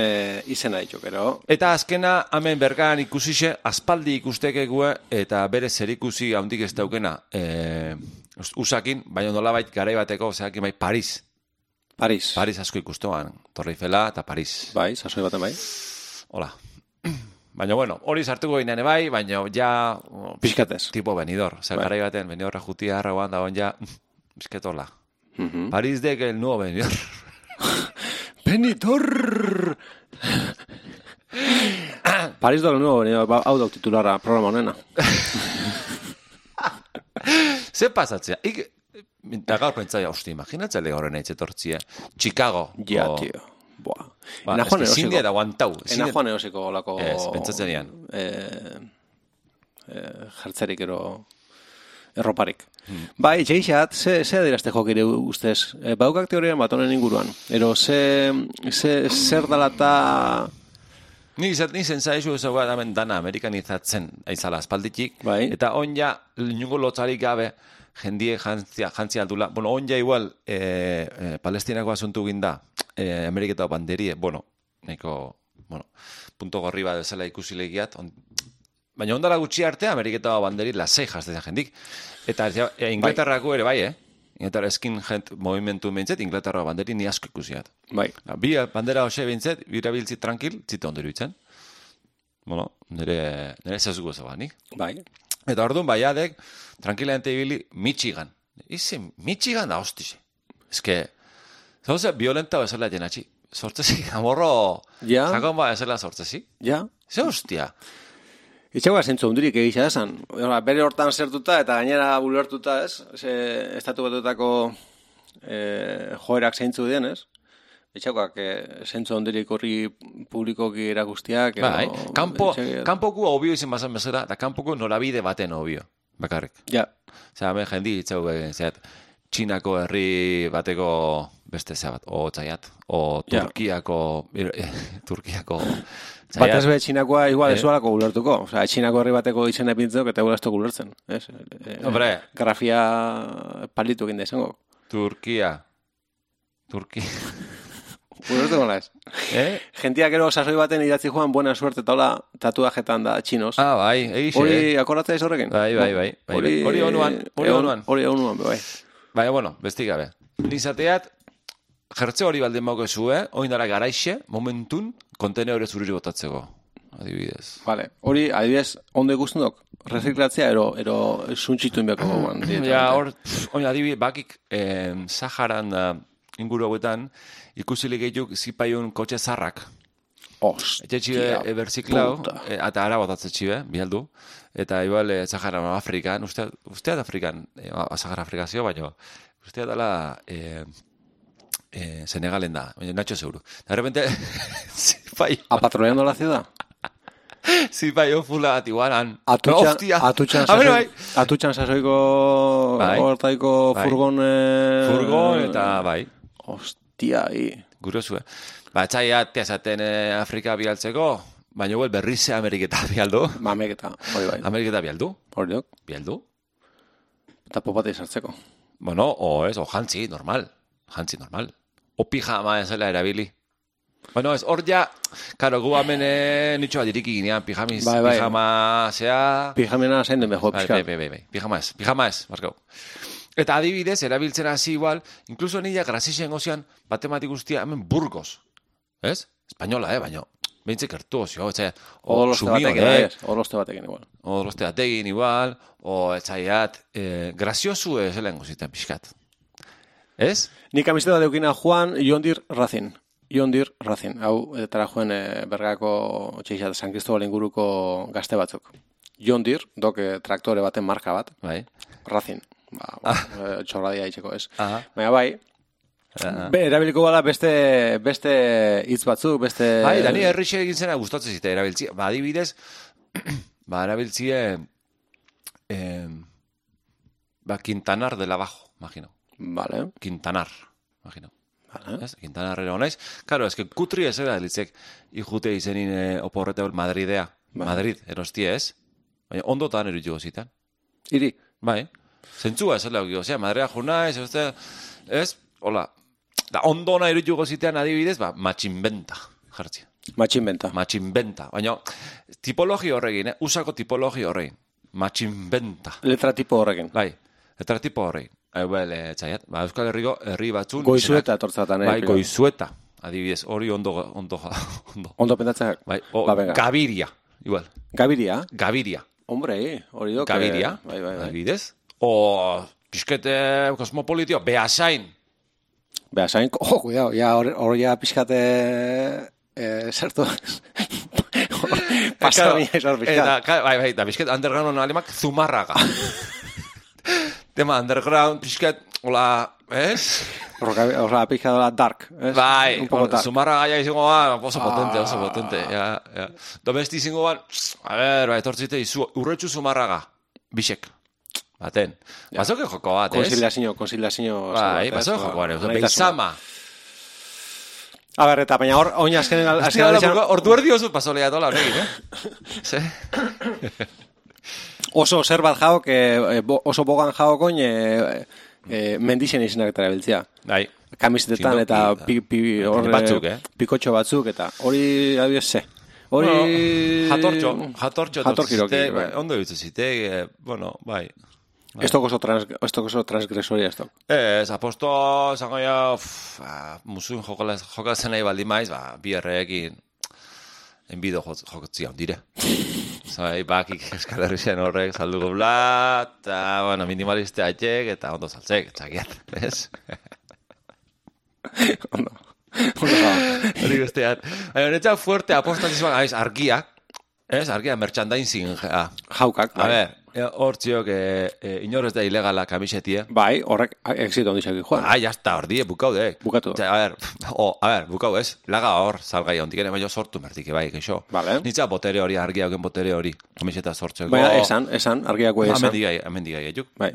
izena ditu, gero. Eta azkena, hemen bergan ikusixe, aspaldi ikustekekue, eta bere zerikusi handik ez daukena, eh, usakin, baina nolabait garai bateko, zeakin bai, Paris. Paris. Paris asko ikustoan, Torre Eiffela eta Paris. Bai, sasoi baten bai. Hola. Baina, bueno, hori sartuko ginean bai, baina ja... Pixkatez. Tipo benidor. Zer, Bai. garai baten, benidorra jutia arrauan da ja... Bizketola. Mhm. Paris de que el nuevo benidor. Benitor! Paris do nuevo, ba, hau dauk titularra programa honena. Ze pasatzea? Ik... Eta gaur pentsaia, hosti, imaginatzele horren eitzetortzia. Chicago. Ja, o- tio. Boa. Ba, Ena joan erosiko. dira guantau. ezin Ena joan erosiko olako... Ez, pentsatzen dian. Eh, eh, jertzerik ero erroparik. Hmm. Bai, txeixat, ze, ze adirazte jokire ustez? E, baukak teorian bat honen inguruan. Ero, ze, ze, zer dala ta... Ni izat ni zensaizu ez hemen dana amerikanizatzen aizala aspalditik. Bai. Eta on ja, inungo lotzarik gabe, jendie jantzia, jantzia aldula. Bueno, on ja igual, e, e, palestinako asuntu ginda, e, Ameriketa banderie, bueno, neko, bueno, punto gorri bat bezala ikusi legiat, on, baina ondara gutxi arte Ameriketa banderi lasei jaztezen jendik. Eta e, Inglaterrako ere bai, eh? Inglaterra eskin jent movimentu meintzet, Inglaterra banderi ni asko ikusiat. Bai, Bi bandera hoxe bintzet, birabiltzi tranquil, zite ondo iruditzen. Bueno, nire, nire zezugu nik. bai. Eta orduan baiadek, tranquilamente ibili, Michigan. Ize, Michigan da hostize. Ez que, zauze, violenta bezala jenatxi. Sortzezi, amorro, Ja. sakon ba bezala sortzezi. Ja, Ze hostia. Itxagoa zentzu hundirik egisa esan. Bere hortan zertuta eta gainera bulertuta ez, ze estatu batutako e, joerak zeintzu dien ez. Itxagoak e, zentzu hundirik horri publikoki erakustiak. Bai, kanpo, itxagoak- kanpoku obio izin bazan bezala, eta kanpoko norabide baten obio. Bakarrik. Ja, Osea, hemen jendi egin, zeat, Txinako herri bateko beste zebat, o txaiat, o Ja. Turkiako, Bat ez be, txinakoa igual Eh? ez zualako ulertuko. Osea, txinako herri bateko izena epintzok eta igual ez dugu ulertzen. Ez? Eh, Hombre. Grafia palitu egin da izango. Turkia. Turkia. Ulertuko nola ez. eh? Gentia gero sasoi baten idatzi joan buena suerte eta hola tatuajetan da txinos. Ah, bai, egixe. Hori akordatzea ez horrekin? Bai, bai, bai, bai, Hori, bai. Hori onuan, hori onuan. Hori onuan, bai. Baina, bueno, besti gabe. Nizateat, jertze hori baldin mauke zu, eh? Oin dara garaixe, momentun, kontenedore zuriri botatzeko. Adibidez. Vale. Hori, adibidez, ondo ikusten dok? Reziklatzea, ero, ero suntxitu inbeko gogoan. Ja, hor, oin adibidez, bakik, eh, Saharan da, inguru hauetan, ikusilik eituk zipaiun kotxe zarrak. Ostia, Etxe txibe e, berziklau, puta. e, eta ara botatze txibe, bialdu. Eta igual e, Sahara Afrikan, uste, usteat Afrikan, e, Sahara Afrikazio, baina usteat dela e, e, Senegalen da, Nacho seguro. De repente, zipai, Apatrullando la ciudad? zipai ofula bat igualan. Atutxan, Hostia. atutxan, A ver, sasoi, bai. atutxan sasoiko Bai. hortaiko Bai. furgon... Eh, Furgon eta bai, Hostia, i. gurosue. Ba, txaiat, esaten e, Afrika bialtzeko, baina igual berrize Ameriketa bialdu. Mamek eta, hori bai. Ameriketa bialdu, Hori dok, bialdu. eta popate izartzeko. Bueno, o ez, o jantzi, normal. Jantzi, normal. O pijama zela erabili. Bueno, ez, hor ja, karo, gu hemen eh, nitxo bat iriki ginean, pijamiz, Bai, bai. pijama zea... Pijamena zain den beho Bai, pixka. bai, bai, bai, bai, pijama ez, pijama ez, markau. Eta adibidez, erabiltzen hasi igual, inkluso nila grazixen gozian, matematik guztia, hemen burgos. Ez? Espainola, eh, baino. Behintzek ertu ozio, etxai, o Odoloste batekin, eh? Odoloste batekin igual. o doloste ategin igual, o etxaiat, eh, graziosu ez zelen goziten pixkat. Ez? Nik amizeta deukina Juan Jondir Racing. Jondir Racing. Hau, etara joen e, bergako txeixat San Cristobal inguruko gazte batzuk. Jondir, dok eh, traktore baten marka bat. Bai. Racing. Ba, ba, eh, txorradia itxeko ez. Aha. Baina bai, Aha. be, erabiliko bala beste, beste hitz batzuk, beste... Bai, dani herrixe egin zena gustatzen zite erabiltzia. Ba, adibidez, ba, erabiltzie, eh, ba, Quintanar de la Bajo, imagino. Vale, Quintanar, imagino. vale. Ez? Quintanar ere honaiz. Karo, ez que kutri ez era litzek ikute izenin eh, oporrete Madridea. Bai. Madrid, erostie ez. Baina ondotan erutuko zitan. Iri, Bai. Zentzua ez lehuk osea, Madrea juna, ez, ez, ez, hola, da ondona erutuko zitean adibidez, ba, matxinbenta, jartzia. matxinbenta. Matxinbenta, baina tipologi horregin, eh? usako tipologi horregin. Matxinbenta. Letra tipo horrekin. Bai, eta tipo horregin. Bel, txaiat, ba, Euskal Herriko herri batzun. Goizueta etortzatan, eh? Bai, goizueta. Adibidez, hori ondo, ondo, ondo. Ondo pentatzeak. Bai, o, Ba, venga. gabiria, igual, Gabiria. gabiria. Hombre, eh, hori dok. eh, Gabiria, Bai, bai, bai. adibidez. O, pixkete kosmopolitio, behasain. Beha, zain, oh, cuidado, ya hor, hor ya pixkate, eh, zertu, pasa Claro, baina izan pixkat. ka- bai, bai, da pixket underground alemak zumarraga. Tema underground, pixket, hola, ez? Roka, oza, pixka dola dark, ez? Bai, Un poco dark. zumarraga ja izango ba, oso potente, oso Ah. potente, ja, ja. Domesti izango ban, a ber, bai, etortzite izu, urretxu zumarraga, bisek, baten. Bazoke joko bat, ez? Konsiliazio, konsiliazio. Bai, bazoke joko bat, ez? Beizama. A ber, eta baina hor, oin azkenen, Azken azkenen ala, aldizan, ordu erdi oso pasolea eh? Oso zer bat jaok, eh, oso bogan jaok oin, eh, eh, mendixen izenak eta erabiltzea. Bai, Kamisetetan eta pi, pi, hor, Batzuk, eh? pikotxo batzuk, eta hori, adibidez, ze. Hori... Bueno, jatortxo, jatortxo, zite, bai. ondo ditzu zite, eh, bueno, bai. Ez toko oso, trans, ez toko oso transgresoria ez toko. Ez, aposto, zango ja, uff, ba, musuin jokala- jokatzen nahi baldin maiz, ba, bi erreekin, enbido jokotzia dire. Zai, bakik Euskal Herrixen horrek salduko bla, eta, bueno, minimaliste atxek, eta ondo saltzek, txakiat, ez? Ondo. Hori bestean. Baina, netza fuerte apostatizua, aiz, argia, ez, argia merchandising, ja. Jaukak. A ber, eh, hor txiok, eh, eh, inor ez da ilegala kamisetie. Bai, horrek exito ondixak joan. Ah, ya está, hor die, bukau de. Bukatu. Osea, a ver, o, a ver, bukau ez. Laga hor, salgai ondik ere, baina sortu mertik, bai, keixo. Vale. Nitza botere hori, argia hauken botere hori. Kamiseta sortzeko. Baina esan, esan, argiako esan. Hemen digai, hemen digai, ejuk. Bai.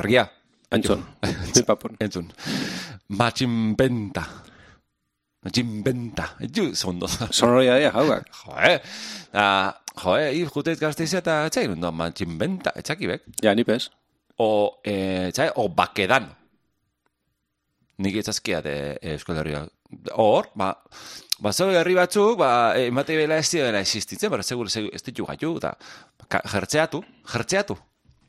Argia. Entzun. Pipapun. Entzun. Matximbenta. Matximbenta. Etxu, zondo. Sonoria dia, jaukak. Joe, da, joe, hi, juteit gazteizea eta etxai nundo, matximbenta, etxakibek. Ja, nipez. O, eh, etxai, o bakedan. Nik etzazkia de eh, Euskal Herria. Hor, ba, ba, herri batzuk, ba, eh, emate bela ez dira existitzen, bara, segur, segur, ez ditu gaitu, eta, jertzeatu, jertzeatu.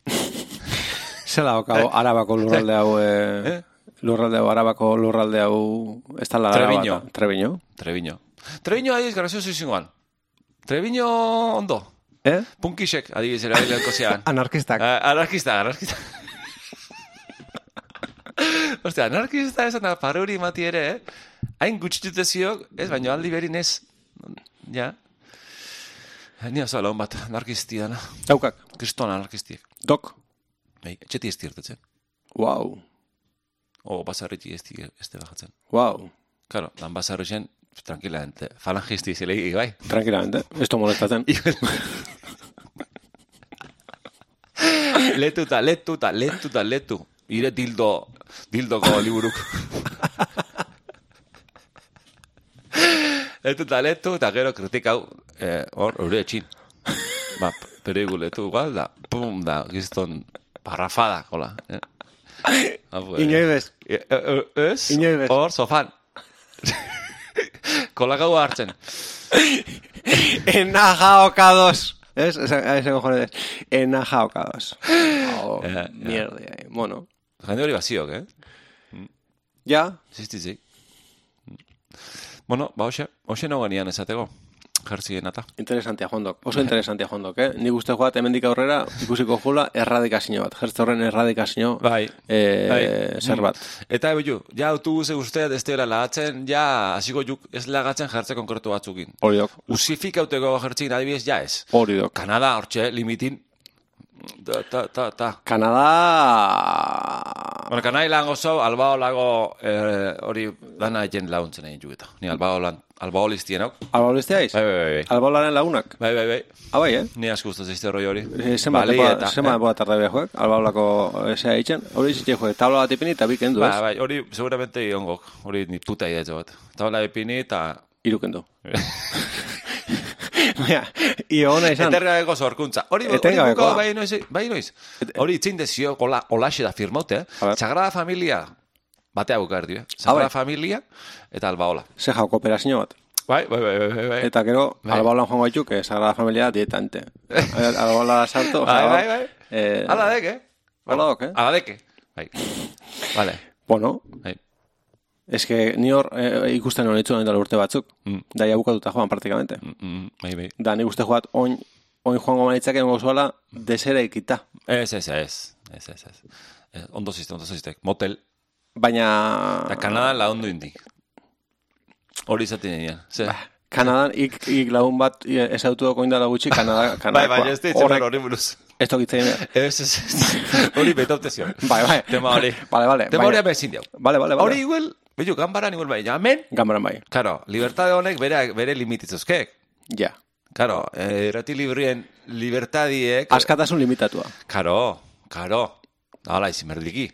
Zela okau, arabako lurralde hau, eh, Eh? Lurralde hau, arabako lurralde hau, ez da la Treviño. Treviño. Treviño. Treviño adiz, grazioso izingoan. Treviño ondo. Eh? Punkisek, adiz, erabileko zean. Anarkistak. Uh, anarkista, anarkista. Ostia, anarkista esan da paruri mati ere, eh? Hain gutxitute ziok, ez, baina aldi berin ez. Ja. Ni oso laun bat, anarkisti dana. Daukak. Kriston anarkistiek. Dok. Bai, etxeti ez tirtetzen. Wow. O, basarriti ez de bajatzen. Wow. Karo, dan basarri zen, tranquilamente, falangisti zelegi, bai. Tranquilamente. Esto molestatzen. letuta, letuta, letuta, letu. Ire dildo, dildoko liburuk. letuta, letu, eta gero kritikau, eh, hor, hori etxin. Ba, perigu letu igual, da, pum, da, gizton, parrafada, hola. Eh. Ah, pues, Inoiz bez. eh, eh, Ez? Inoiz bez. Hor, sofan. Kolakau hartzen. Enajaokados. ¿Es? Ese, ese cojones. Enajaokados. Oh, Eh, eh. mierda. eh. Bueno. Jende hori baziok, eh? Ja, Ziztizik. Bueno, ba, hoxe, hoxe no genian esateko. Jertzien eta. interesantea jondok. Oso interesantea jondok, eh? Nik uste joat hemendik aurrera ikusiko jula erradikazio bat. Jertze horren erradikazio Bai. eh, Bai. zer bat. Eta ebilu, ja autobuse usteat ez dela lagatzen, ja hasiko juk ez lagatzen jertze konkretu batzukin. Hori dok. Usifikauteko jertzekin adibidez, ja ez. Hori dok. Kanada, hortxe, limitin. Ta, ta, ta, ta. Kanada... Bueno, kanai lan gozo, albao lago eh, hori dana egen launtzen egin jugeta. Ni albao lan, albao listien hau. Alba olizteaiz? Bai, bai, bai. Albaolaren lagunak? Bai, bai, bai. Ah, bai, eh? Ni asko gustaz izte hori. Eh, Zema Bali tempoa, eta- zema tempoa tarde behoek, albaolako esea eitzen. Hori izitxe joek, tabla bat ipini eta bi kendu, Ba, ez? bai, hori seguramente ongok, hori ni puta idea bat. Tabla epini eta... Iru kendu. Baina, io hona izan. Etergabeko sorkuntza. Hori, buko, bai noiz, bai noiz. Hori itzin dezio, kola, olaxe da firmaute, eh? Sagrada Familia, batea bukardi, eh? bai. Sagrada Familia eta albaola. Ze jau kooperazio bat. Bai, bai, bai, bai, bai, bai. Eta gero, Bai. albaolan joango ditu, que Sagrada Familia dietante. Albaola sartu, Bai, bai, bai. eh, Ala deke. Hala dok, eh? Ala deke. Bai. Vale. Bueno, Bai. Es que ni hor eh, ikusten hon itzuan dela urte batzuk. Mm. Da ja bukatuta joan praktikamente. Mm, mm, bai, bai. Da nik uste joat oin, oin joango manitzak egongo zuela desera ikita. Ez, ez, ez. Ez, ez, ez. Ez, Ondo ziste, ondo ziste. Motel. Baina... Eta Kanadan laundu indik. Hori izaten egin. Ze? Kanadan ik, ik lagun bat i- ezautu doko indala gutxi Kanada, Bai, Kanadakoa. bai, ez ditzen hori buruz. Ez tokitzen behar. Ez, ez, ez. Hori betaute zion. Bai, bai. Tema hori. Vale, vale. Tema hori abezin diau. Vale, vale, vale. Hori igual, bello, gambaran igual bai. Amen, Gambaran bai. Karo, libertade honek bere, bere limititzozkek. Ja. Karo, eh, irrati librien libertadiek... Askatasun limitatua. Karo, karo. Hala, izimerliki.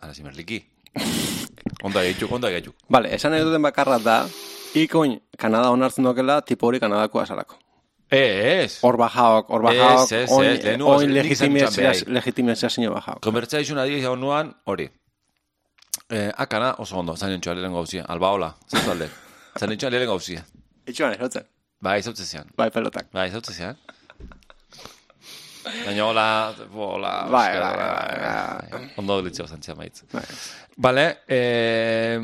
Hala, izimerliki. Ondo egituk, ondo egituk. Vale, esan nahi duten bakarra da, ikoin Kanada onartzen dokela, tipo hori Kanadakoa salako. Ez. Hor bajaok, hor bajaok, Ez, ez, ez, lehenengo oin zentzan legitimizazio bajaok. Konbertsaizun adi hau nuan, hori. Eh, akana oso ondo, zain entxoa lehen gauzia. Alba hola, zaitu alde. Zain entxoa lehen gauzia. Itxuan erotzen. Bai, zautze zian. Bai, pelotak. Bai, zautze zian. Baina hola, hola, Bai, euskara, bai, bai, bai. Ondo delitzio zantzia maitz. Bai. Bale, eh,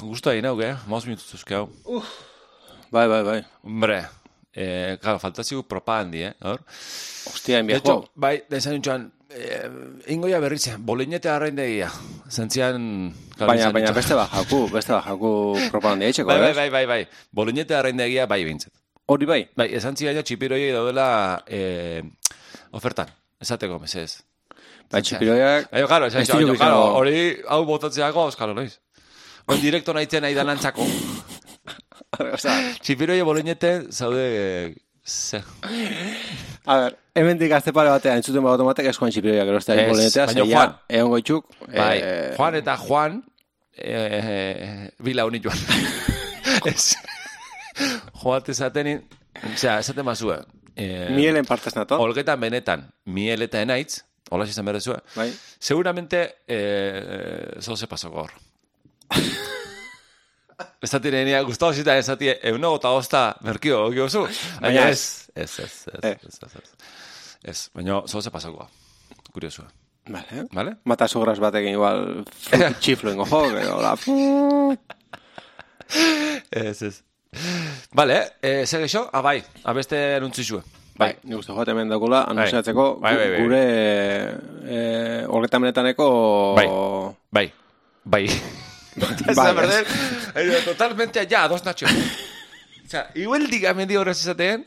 gustu egin hau, eh? Maus minutu zuzke hau. Bai, bai, bai. Hombre, eh, claro, faltazio propagandi, eh? Hor? Hostia, en De viejo. hecho, bai, desan joan, eh, ingoia berritzen, bolinete arraindegia. Zentzian... claro, Baina, izan baina ditxo. beste bajaku, beste bajaku propaganda etxeko, Bai, bai, ez? bai, bai, bai. Bolinete arraindegia bai bintzet. Hori bai. Bai, esan zian txipiroiei daudela eh, ofertan. Esateko, mesez. Bai, txipiroiak... Bai, claro, esan claro, biziko- hori hau botatzeako, euskalo, noiz. Oin direkto nahitzen nahi danantzako. Txipiroi bolinete zaude, eh, Zer. A ber, hemen dik azte pare batea, entzuten bat automatek, ez Juan Txipirioa, gero ez baina zeia, Juan. egon goitxuk. Bai, eh, Juan eta Juan, eh, bila honi joan. Ez. Joat esaten, osea, esaten mazue. Eh, Mielen partez nato. Olgetan benetan, miel eta enaitz, hola izan behar zuen, Bai. seguramente eh, zo se pasó gaur. Ez zati nenia, gustavo zita, ez zati, euno gota hosta, merkio, giozu. Baina Baina ez. ez, ez, ez, ez, Eh. ez, ez, ez. Baina zo gaur. Kuriosua, Vale. vale? Mata sogras batekin igual fruit txiflo ingo jo, gero, la... Ez, ez. Vale, eh, zer geixo? Ah, bai, abeste anuntzi zuen. Bai, nik uste joate hemen dakula, anunciatzeko, Bai, bai, bai, gure eh, horretan benetaneko... Bai. Bai, bai. Ez. perder, eh, totalmente allá, dos Nacho. O sea, igual dígame dio horrez izaten.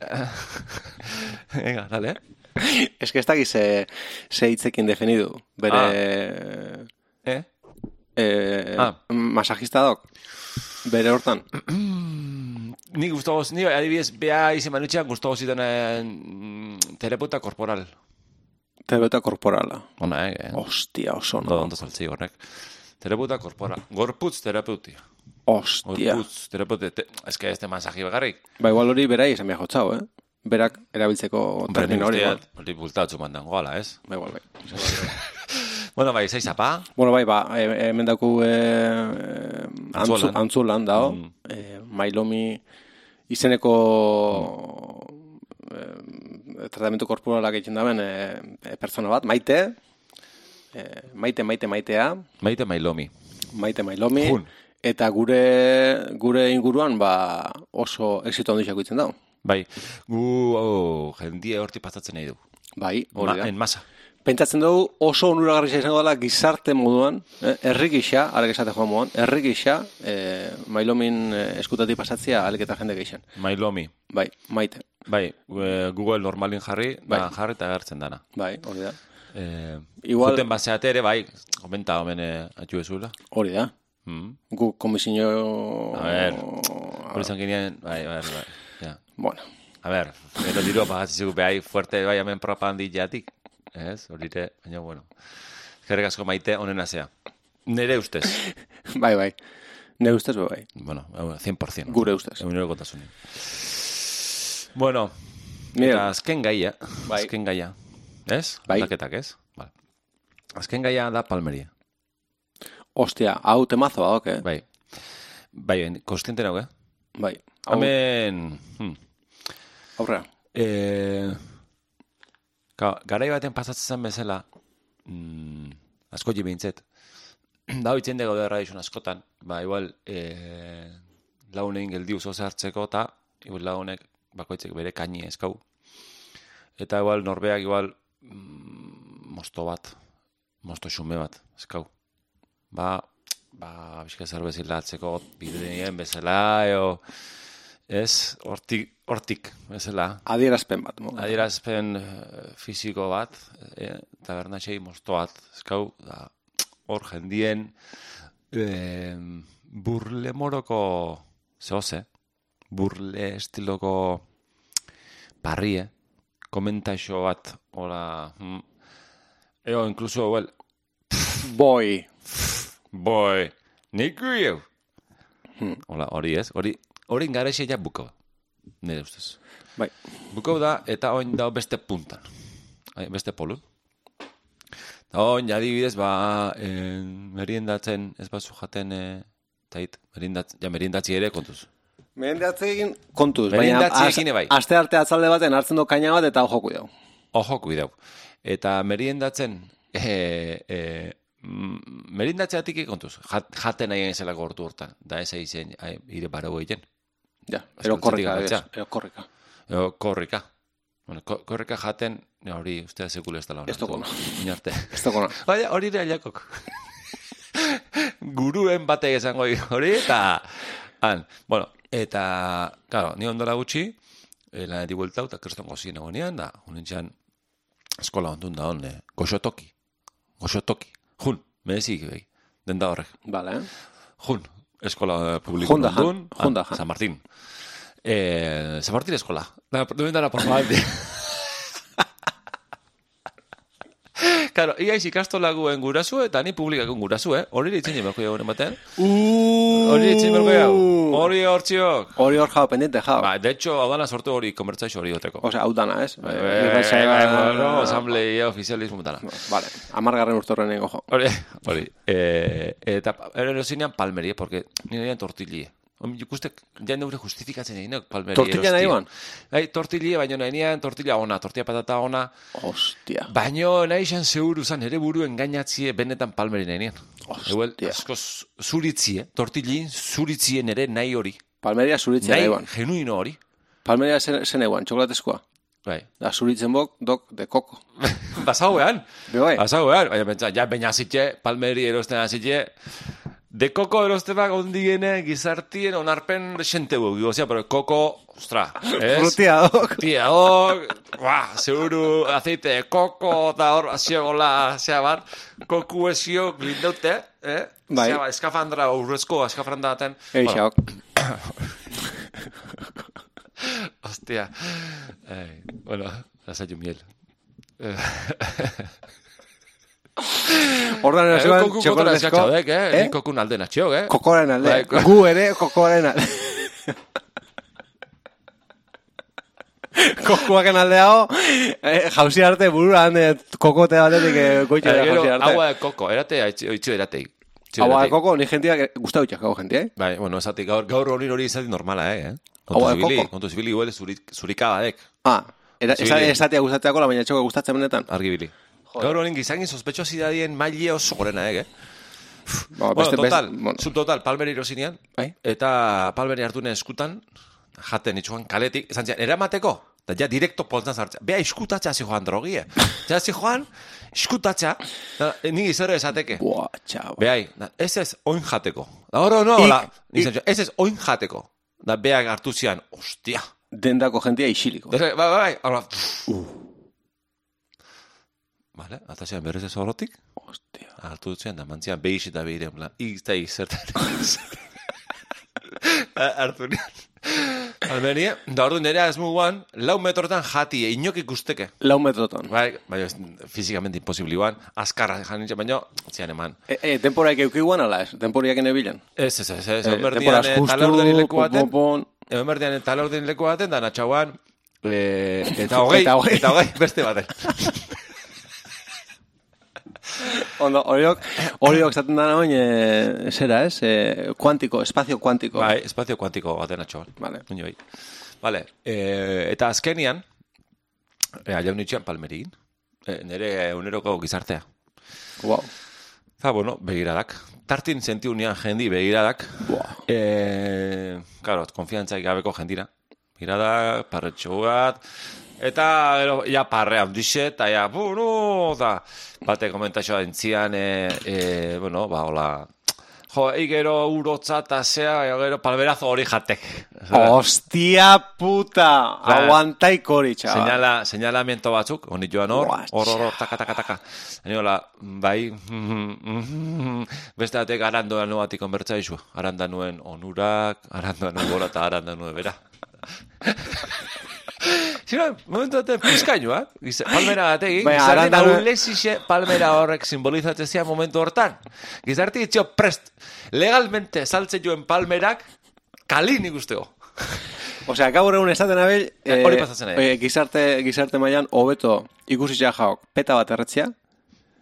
Venga, dale. Ez que ez dakiz ze, ze hitzekin definidu. Bere... Eh? Eh, Ah. masajista dok. Bere hortan. Ni gustagoz, ni adibidez, bea izen manutxean gustagoz zitenen terapeuta korporal. Terapeuta korporala. Ona, eh? Ostia, oso Ondo, no. ondo saltzi horrek. Terapeuta korporal. Gorputz terapeuti. Ostia. Gorputz terapeuti. Te, ez que ez te masaji bagarrik. Ba, igual hori berai esan behar jotzau, eh? Berak erabiltzeko termino hori. Hori bultatzu mandan goala, ez? Ba, igual, bai. Bueno, bai, zaiz apa? Bueno, bai, ba, e- hemen daku e, e, antzu, Antzuolan. antzulan dao, Mm. e, Mailomi izeneko e, tratamentu korporalak egiten daben e, e, pertsona bat, maite, e, maite, maite, maitea, Maite mailomi. maite Mailomi, Jun. eta gure gure inguruan ba, oso exito handia itzen dago. Bai, gu oh, jendie horti pasatzen nahi du. Bai, Ma, hori da. en masa. Pentsatzen dugu oso onuragarri izango dela gizarte moduan, eh, herri gisa, arek esate joan moduan, herri gisa, eh, mailomin eh, eskutatik pasatzea alik eta jende geixen. Mailomi. Bai, maite. Bai, e, Google normalin jarri, Bai. da jarri eta agertzen dana. Bai, hori da. E, Igual- Juten baseate ere, bai, komenta homen e, atxu ezula. Hori da. Mm. Gu komisio... A ber, Hori izan ginean, bai, bai, bai. Ja. Bueno, A ber, gero dirua pagatzizu behai fuerte bai hemen propagandi jatik. Ez, hori ere, baina bueno. Gerrik asko maite onena zea. Nere ustez. bai, bai. Ne ustez, bai, bai. bueno, hau, 100%. Gure ustez. Egunero kontasunin. Bueno, Mira. azken gaia. Bai. Azken gaia. Ez? Bai. Aldaketak, ez? Vale. Azken gaia da palmeria. Ostia, hau temazo badok, eh? Bai. Bai, konstiente nago, eh? Bai. Hau, Hemen... Hmm. aurrera. E, ka, garai baten pasatzen zen bezala, mm, asko jibintzet, da hoitzen dugu da radizun askotan, ba, igual, e, launein geldiu zoze hartzeko, eta igual launek bakoitzek bere kaini eskau. Eta igual norbeak igual mm, mosto bat, mosto xume bat eskau. Ba, ba, bizka zerbezila atzeko bideen bezala, eo, ez, hortik, hortik, bezala. Adierazpen bat. mo. Adierazpen eh, fisiko bat, eh, tabernatxei mosto bat, eskau, da, hor jendien eh, burle moroko zehoze, burle estiloko parrie, komentaixo bat, hola, mm, eo, inkluso, well, Boi. boy, nik guiu. Hola, hori ez, hori, hori ingarexe ja buko, nire ustez. Bai. Bukau da, eta oin da beste puntan. Ai, beste polun. Da oin, adibidez, ba, eh, meriendatzen, ez bazu jaten, eh, tait, meriendatzen, ja, meriendatzi ere kontuz. Meriendatzeekin kontuz, baina az- bai. aste arte atzalde baten hartzen du kaina bat eta ojo kuidau. Ojo, kuidau. Eta meriendatzen, eh, eh, mm, meriendatzeatik kontuz. Jat, jaten nahi zela gortu hortan. Da ez eizen, ai, ire barau egiten. Ja, ero korrika, ez, ero korrika. Eo, korrika. Bueno, ko, korrika jaten, ne, hori, ustea sekule ez dela Ez dokona. Inarte. Ez dakona. Baina hori ere aiakok. Guruen batek esango hori, eta... Han, bueno, eta, claro, ni ondola gutxi, eh, lanetik bueltau, eta kriston gozien egonean, da, unintxan, eskola ondun da hon, eh, goxotoki, goxotoki, jun, merezik, behi, den da horrek, Vale, eh? jun, eskola publiko Jun da jan, ondun, jun da han, jan. San Martín. Eh, Zapartir eskola. Da, duen dara por favor. Claro, iaiz ikastolaguen gurasu eta ni publikakun gurasu, eh? Hori ditzen jemeko jagoen batean. Hori ditzen jemeko jagoen. Hori hortziok. Hori hor jau, pendiente jau. Ba, de hecho, hau dana sortu hori konbertsaixo hori goteko. Osea, hau dana, ez? Bai, bai, no, asambleia ofizialismo dana. Vale, amargarren urtorren nengo jo. Hori, hori. Eh, eta erosinean palmeri, eh, porque nire dian tortillie. Hom, ikuste, jan neure justifikatzen egin, palmeri Tortilla nahi ban? Bai, tortillie, baino nahi nian, tortilla ona, tortilla patata ona. Hostia. Baino nahi izan zeuru zan, ere buru engainatzie benetan palmeri nahi nian. Hostia. Euel, asko zuritzie, tortillin zuritzien ere nahi hori. Palmeria zuritzen nahi Nahi, ban. genuino hori. Palmeria zen, zen eguan, txokolatezkoa. Bai. Da, zuritzen bok, dok, de koko. Basauean. Be bai. Basauean. Baina ja, baina zitxe, palmeri erosten azitxe, de koko erostebak ondiene gizartien onarpen xente gu. Gozia, pero koko, ostra, ez? Frutia dok. Tia, hor, ba, seguru aceite de koko, eta hor, aziogola, zea bar, koku esio glindaute, eh? Bai. Zea, ba, eskafandra, urrezko eskafandra daten. Eixaok. Hostia. Ay, bueno, lasaio miel. Eh, Ordan Eh, kotora txokolatezko. eskatxadek, eh? Eh? Ni kokun alde natxiok, eh? Kokoren alde. Bai, Gu ere, kokoren alde. Kokuaken aldeago, eh, jauzi arte burura hande kokote batetik eh, goitxe da Eh, Gero, jauzi arte. agua de koko, erate, oitxio eratei. Agua de koko, ni jentia, gustau itxak hau jentia, eh? Bai, bueno, esatik gaur, gaur hori hori izatik normala, eh? Kontu Agua de koko. kontu zibili, huele zurik, zurikabadek, Ah, era, Sí, esa, sí. esatea gustatzeako, la baina txoko gustatzen benetan. argibili. Gaur horin gizangin sospetxo zidadien maile oso gorena, eh? Ba, Bueno, total, bueno, subtotal, palmeri erosinean, Bai. eta palmeri hartune eskutan, jaten itxuan kaletik, esan zian, eramateko, eta ja direkto poltan zartza. Bea, iskutatza hasi joan drogie. Ja, hasi joan, iskutatza, da, ni izero esateke. Buah, txaba. Behai, da, ez ez oin jateko. Da, oro, no, Ik- hola, ik- ez ez oin jateko. Da, beak hartu zian, ostia. Dendako jentia isiliko. Dere, bai, bai, bai, Vale, eta berrez ez horrotik, Hostia. hartu zian, da mantzian behis eta behire, en plan, izta izertan. hartu nian. Almenia, da ordu nire azmuguan, lau metrotan jati, inok ikusteke. Lau metroton. Bai, bai, ez, fizikamente imposible guan, azkarra jan nintzen, baina, zian eman. E, e, temporaik eukiguan ala ez? Temporaiak enebilen? Ez, ez, ez, ez, Eh, egon berdian, temporaz eh, justu, talorderi leku pon, baten, pon, egon berdian eh, talorderi leku baten, da natxauan, eh, eta hogei, Eta hogei. eta hogei, beste baten. Ondo, horiok, horiok zaten dana oin, e, zera, ez? E, kuantiko, espazio kuantiko. Bai, espazio kuantiko baten natxauan. Vale. Bai. Vale, eh, eta azkenian, eh, aliaun itxean palmerin, eh, nire uneroko gizartea. Wow. Eta, bueno, begiradak. Tartin sentiu nian jendi begiradak. Buah. Eh, claro, konfiantzaik gabeko jendira. Begiradak, parretxo bat, eta gero, ja parre handixe, eta ja, bueno, eta bate komentaxoa entzian, e, e, bueno, ba, hola, jo, ei gero urotza eta zea, gero palberazo hori jatek. Hostia puta! Ba, Aguantaik hori, txaba. Señala, señalamiento batzuk, honi joan hor, hor, hor, taka, taka, taka. Hani hola, bai, beste batek arando nu batik konbertza izu. Aranda nuen onurak, aranda nuen gora eta aranda nuen bera. Zira, momentu bate pizkainoak, giza- palmera Bai, gizarte aranda nuen- naulezixe palmera horrek simbolizatzen zian momentu hortan. Gizarte itxio prest, legalmente saltzen joen palmerak, kalin ikusteko. Osea, gaur egun esaten abel, Eh, hori pasatzen ari. eh, gizarte, gizarte mailan hobeto ikusi jaok peta bat erretzia,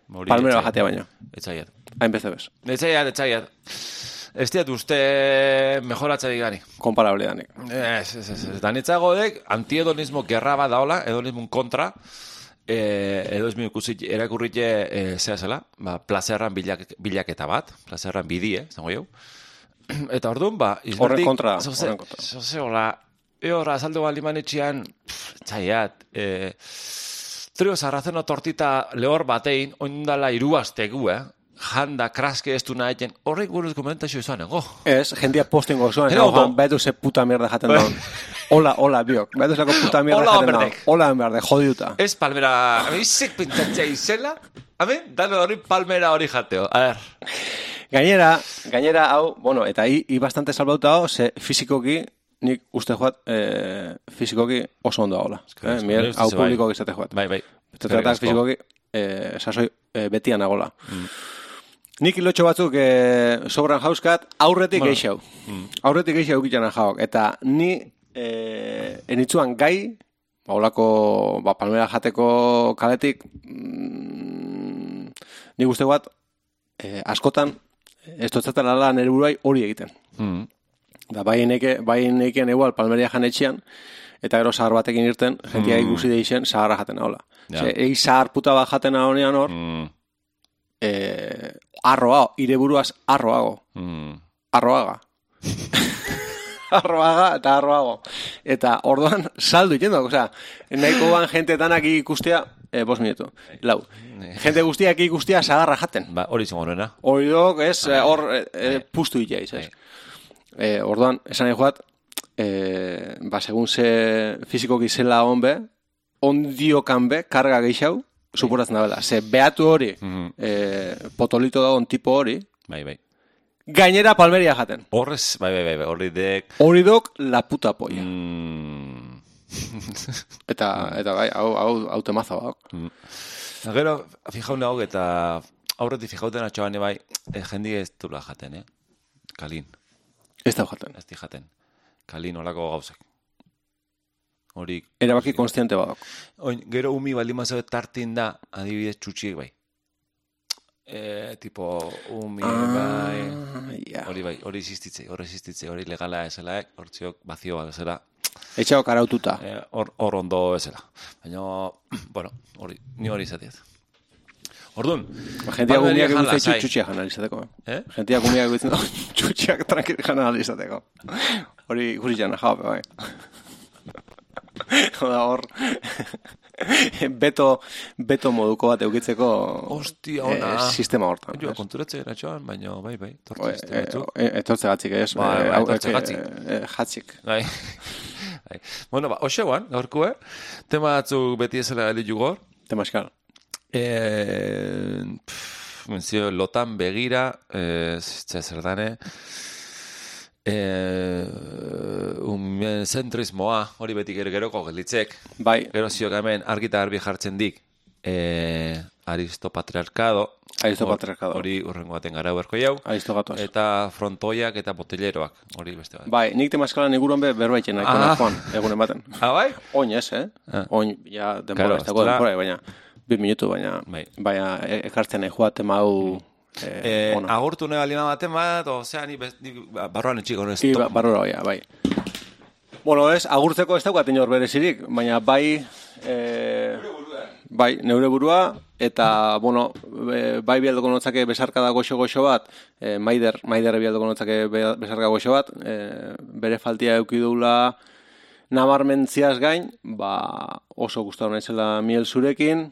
palmera etzaiat. jatea baino. Etzaiat. Hain bez. Etzaiat, etzaiat. Ez diat uste mejoratza digani. Komparable danik. Ez, ez, ez. ez. Danitzagodek antiedonismo gerra bat daola, edonismo kontra, e, edo ez mi ikusi erakurrite e, zea zela, ba, plazerran bilak, bilaketa bat, plazerran bidie, zango jau. Eta orduan, ba, Horren kontra, zoze, horren kontra. zoze, hola, eorra, azaldu baliman etxian, pff, txaiat, e, trio sarrazeno tortita lehor batein, oindala iruaztegu, eh? Janda, kraske ez du nahi, horrek buruz komentazio izan, ego. Ez, jendia postingo zuen, Pero, no, betu ze puta mierda jaten daun. Hola, hola, biok. Betu zeko puta mierda Hola, jaten daun. Hola, homerdek, jodiuta. Ez palmera, hame izek pentsatzea izela, hame, dano hori palmera hori jateo. A ver, Gainera, gainera, hau, bueno, eta hi, hi bastante salbauta hau, ze fizikoki nik uste joat e, fizikoki oso ondo. Eskerrik Eh, uste hau bai. publiko izate joat. Bai, bai. Asko. fizikoki e, sasoi e, betian nagola. Mm. Nik ilotxo batzuk e, sobran jauzkat, aurretik Bueno. geixau. Mm. Aurretik geixau eukitxana jaok. Eta ni e, enitzuan gai, ba, holako ba, palmera jateko kaletik, mm, nik uste bat, e, askotan, ez dutzaten ala nire buruai hori egiten. Mm. Da, bai neke, bai nekien igual palmeria jan etxean, eta gero zahar batekin irten, jentia Mm. ikusi deixen, zaharra jaten haula. Ja. Egi zahar puta bat jaten hor, Mm. Eh, arroa, ire buruaz arroago, Mm. arroaga. arroaga eta arroago. Eta orduan saldu itendo, osea, nahiko ban jente danak ikustea, eh, bos minutu, lau. Jente guztiak ikustea zaharra jaten. Ba, hori izango nuena. Hori dok, ez, eh, hor, eh, eh, Bai. pustu itxaiz, ez. Bai. Eh, orduan, esan nahi joat, eh, ba, segun ze fizikoki zela honbe, ondiokan be, karga gehiago, suporatzen da bela. Ze, behatu hori, Mhm. eh, potolito dagoen tipo hori, Bai, bai. gainera palmeria jaten. Horrez, bai, bai, bai, horri dek... Hori dok, la puta polla. Mm. Eta, eta bai, hau, hau, hau temaza bak. Da, Gero, fijaun nago eta aurretik fijauten atxoan bai, e, jendi ez dula jaten, eh? Kalin, Ez da jaten. ez di jaten. Kalin olako gauzak. Hori... Erabaki konstiente badok. Oin, gero umi baldin mazo tartin da, adibidez txutxiek bai. E, tipo, umi, bai... Ah, ja. Hori bai, hori existitze, hori existitze, hori legala esela, hortziok bazio bat esela, Etxao karaututa. eh, hor hor ondo esela. Baina, bueno, hori, ni hori izatiet. Orduan, Jentia gumiak lasai. txutxiak jana izateko. Eh? Jentia gumiak egiten txutxiak tranquil jana. Hori ikusi jana jau, bai. Joda hor, beto, beto moduko bat eukitzeko Hostia, ona. eh, sistema hortan. Jo, ez? konturatzen eratxoan, baina, bai, bai, tortu eh, batzuk. eh, Etortze gatzik, ez? Bai, Eh, bai, hau, etortze eh, gatzik. eh, Jatzik. Bai. bai. Bueno, ba, hoxeuan, gaurkue, tema batzuk beti ezela elitu gor. Temaskal. Eh, pff, menzio, lotan begira, eh, zitza zer dane, eh, un zentrismoa, hori beti gero geroko gelitzek, Bai, gero ziok hemen argita garbi jartzen dik, eh, aristopatriarkado, Aristopatriarkado. hori urrengo baten gara berko jau, Aisto gatoz. eta frontoiak eta botelleroak, hori beste bat. Bai, nik temaskalan iguron be berbaiten nahiko Ah. joan, egunen baten. Ah, bai? Oin ez, eh? Ah. Oin, ja, denbora, Claro, ez dago denbora, baina, bi minutu, baina, Bai. baina e- ekartzen nahi joa tema hau, eh, Eh, ona. agurtu nahi balima baten bat, osea, ni, bez- ni ba- barruan etxiko, ez I, to- ba, baina, bai. Bueno, ez, agurtzeko ez daukat inor berezirik, baina bai, eh, bai, neure burua, eta, bueno, e, bai bialdoko notzake besarkada goxo-goxo bat, e, maider, maider bialdoko notzake be- besarkada goxo bat, e, bere faltia eukidula nabarmentziaz gain, ba, oso gustatu naizela miel zurekin,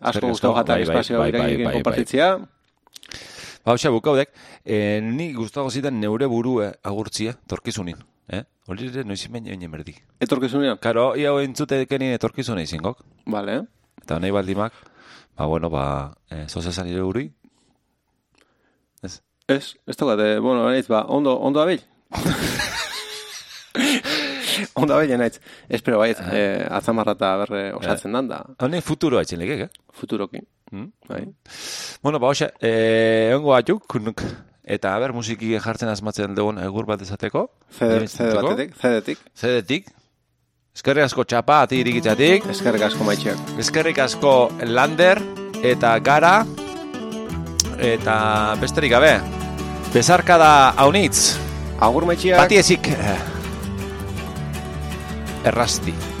asko asko, jatak bai, bai, espazio bai, bai, iraiekin bai, bai. konpartitzea. Ba, hoxe, bukaudek, eh, ni gustago zidan neure burue agurtzia, torkizunin. Eh? Hori ere noiz imen joan berdi. Etorkizunean? Karo, ia hau entzutekenin etorkizuna izingok. Vale. Eta nahi baldimak, ba, bueno, ba, eh, zoze esan nire buri. Ez? Ez, ez daukat, eh, bueno, nahiz, ba, ondo, ondo abil. ondo abil, nahiz. Espero baiet, eh, atzamarra eta berre osatzen dan da, Hone futuro haitzen legek, eh? futuroki. Hmm? Bai. Bueno, ba, hoxe, eh, ongo batzuk, kunuk. Eta, aber, musiki jartzen asmatzen dugun egur bat ezateko. Zede, Nire zede entzuteko. batetik, zedetik. Zedetik. Eskerrik asko txapa, ati irikitzatik. Eskerrik asko maitxeak. Eskerrik asko Lander eta Gara eta besterik gabe. Bezarka da haunitz, Agur maitxeak. bati ezik eh,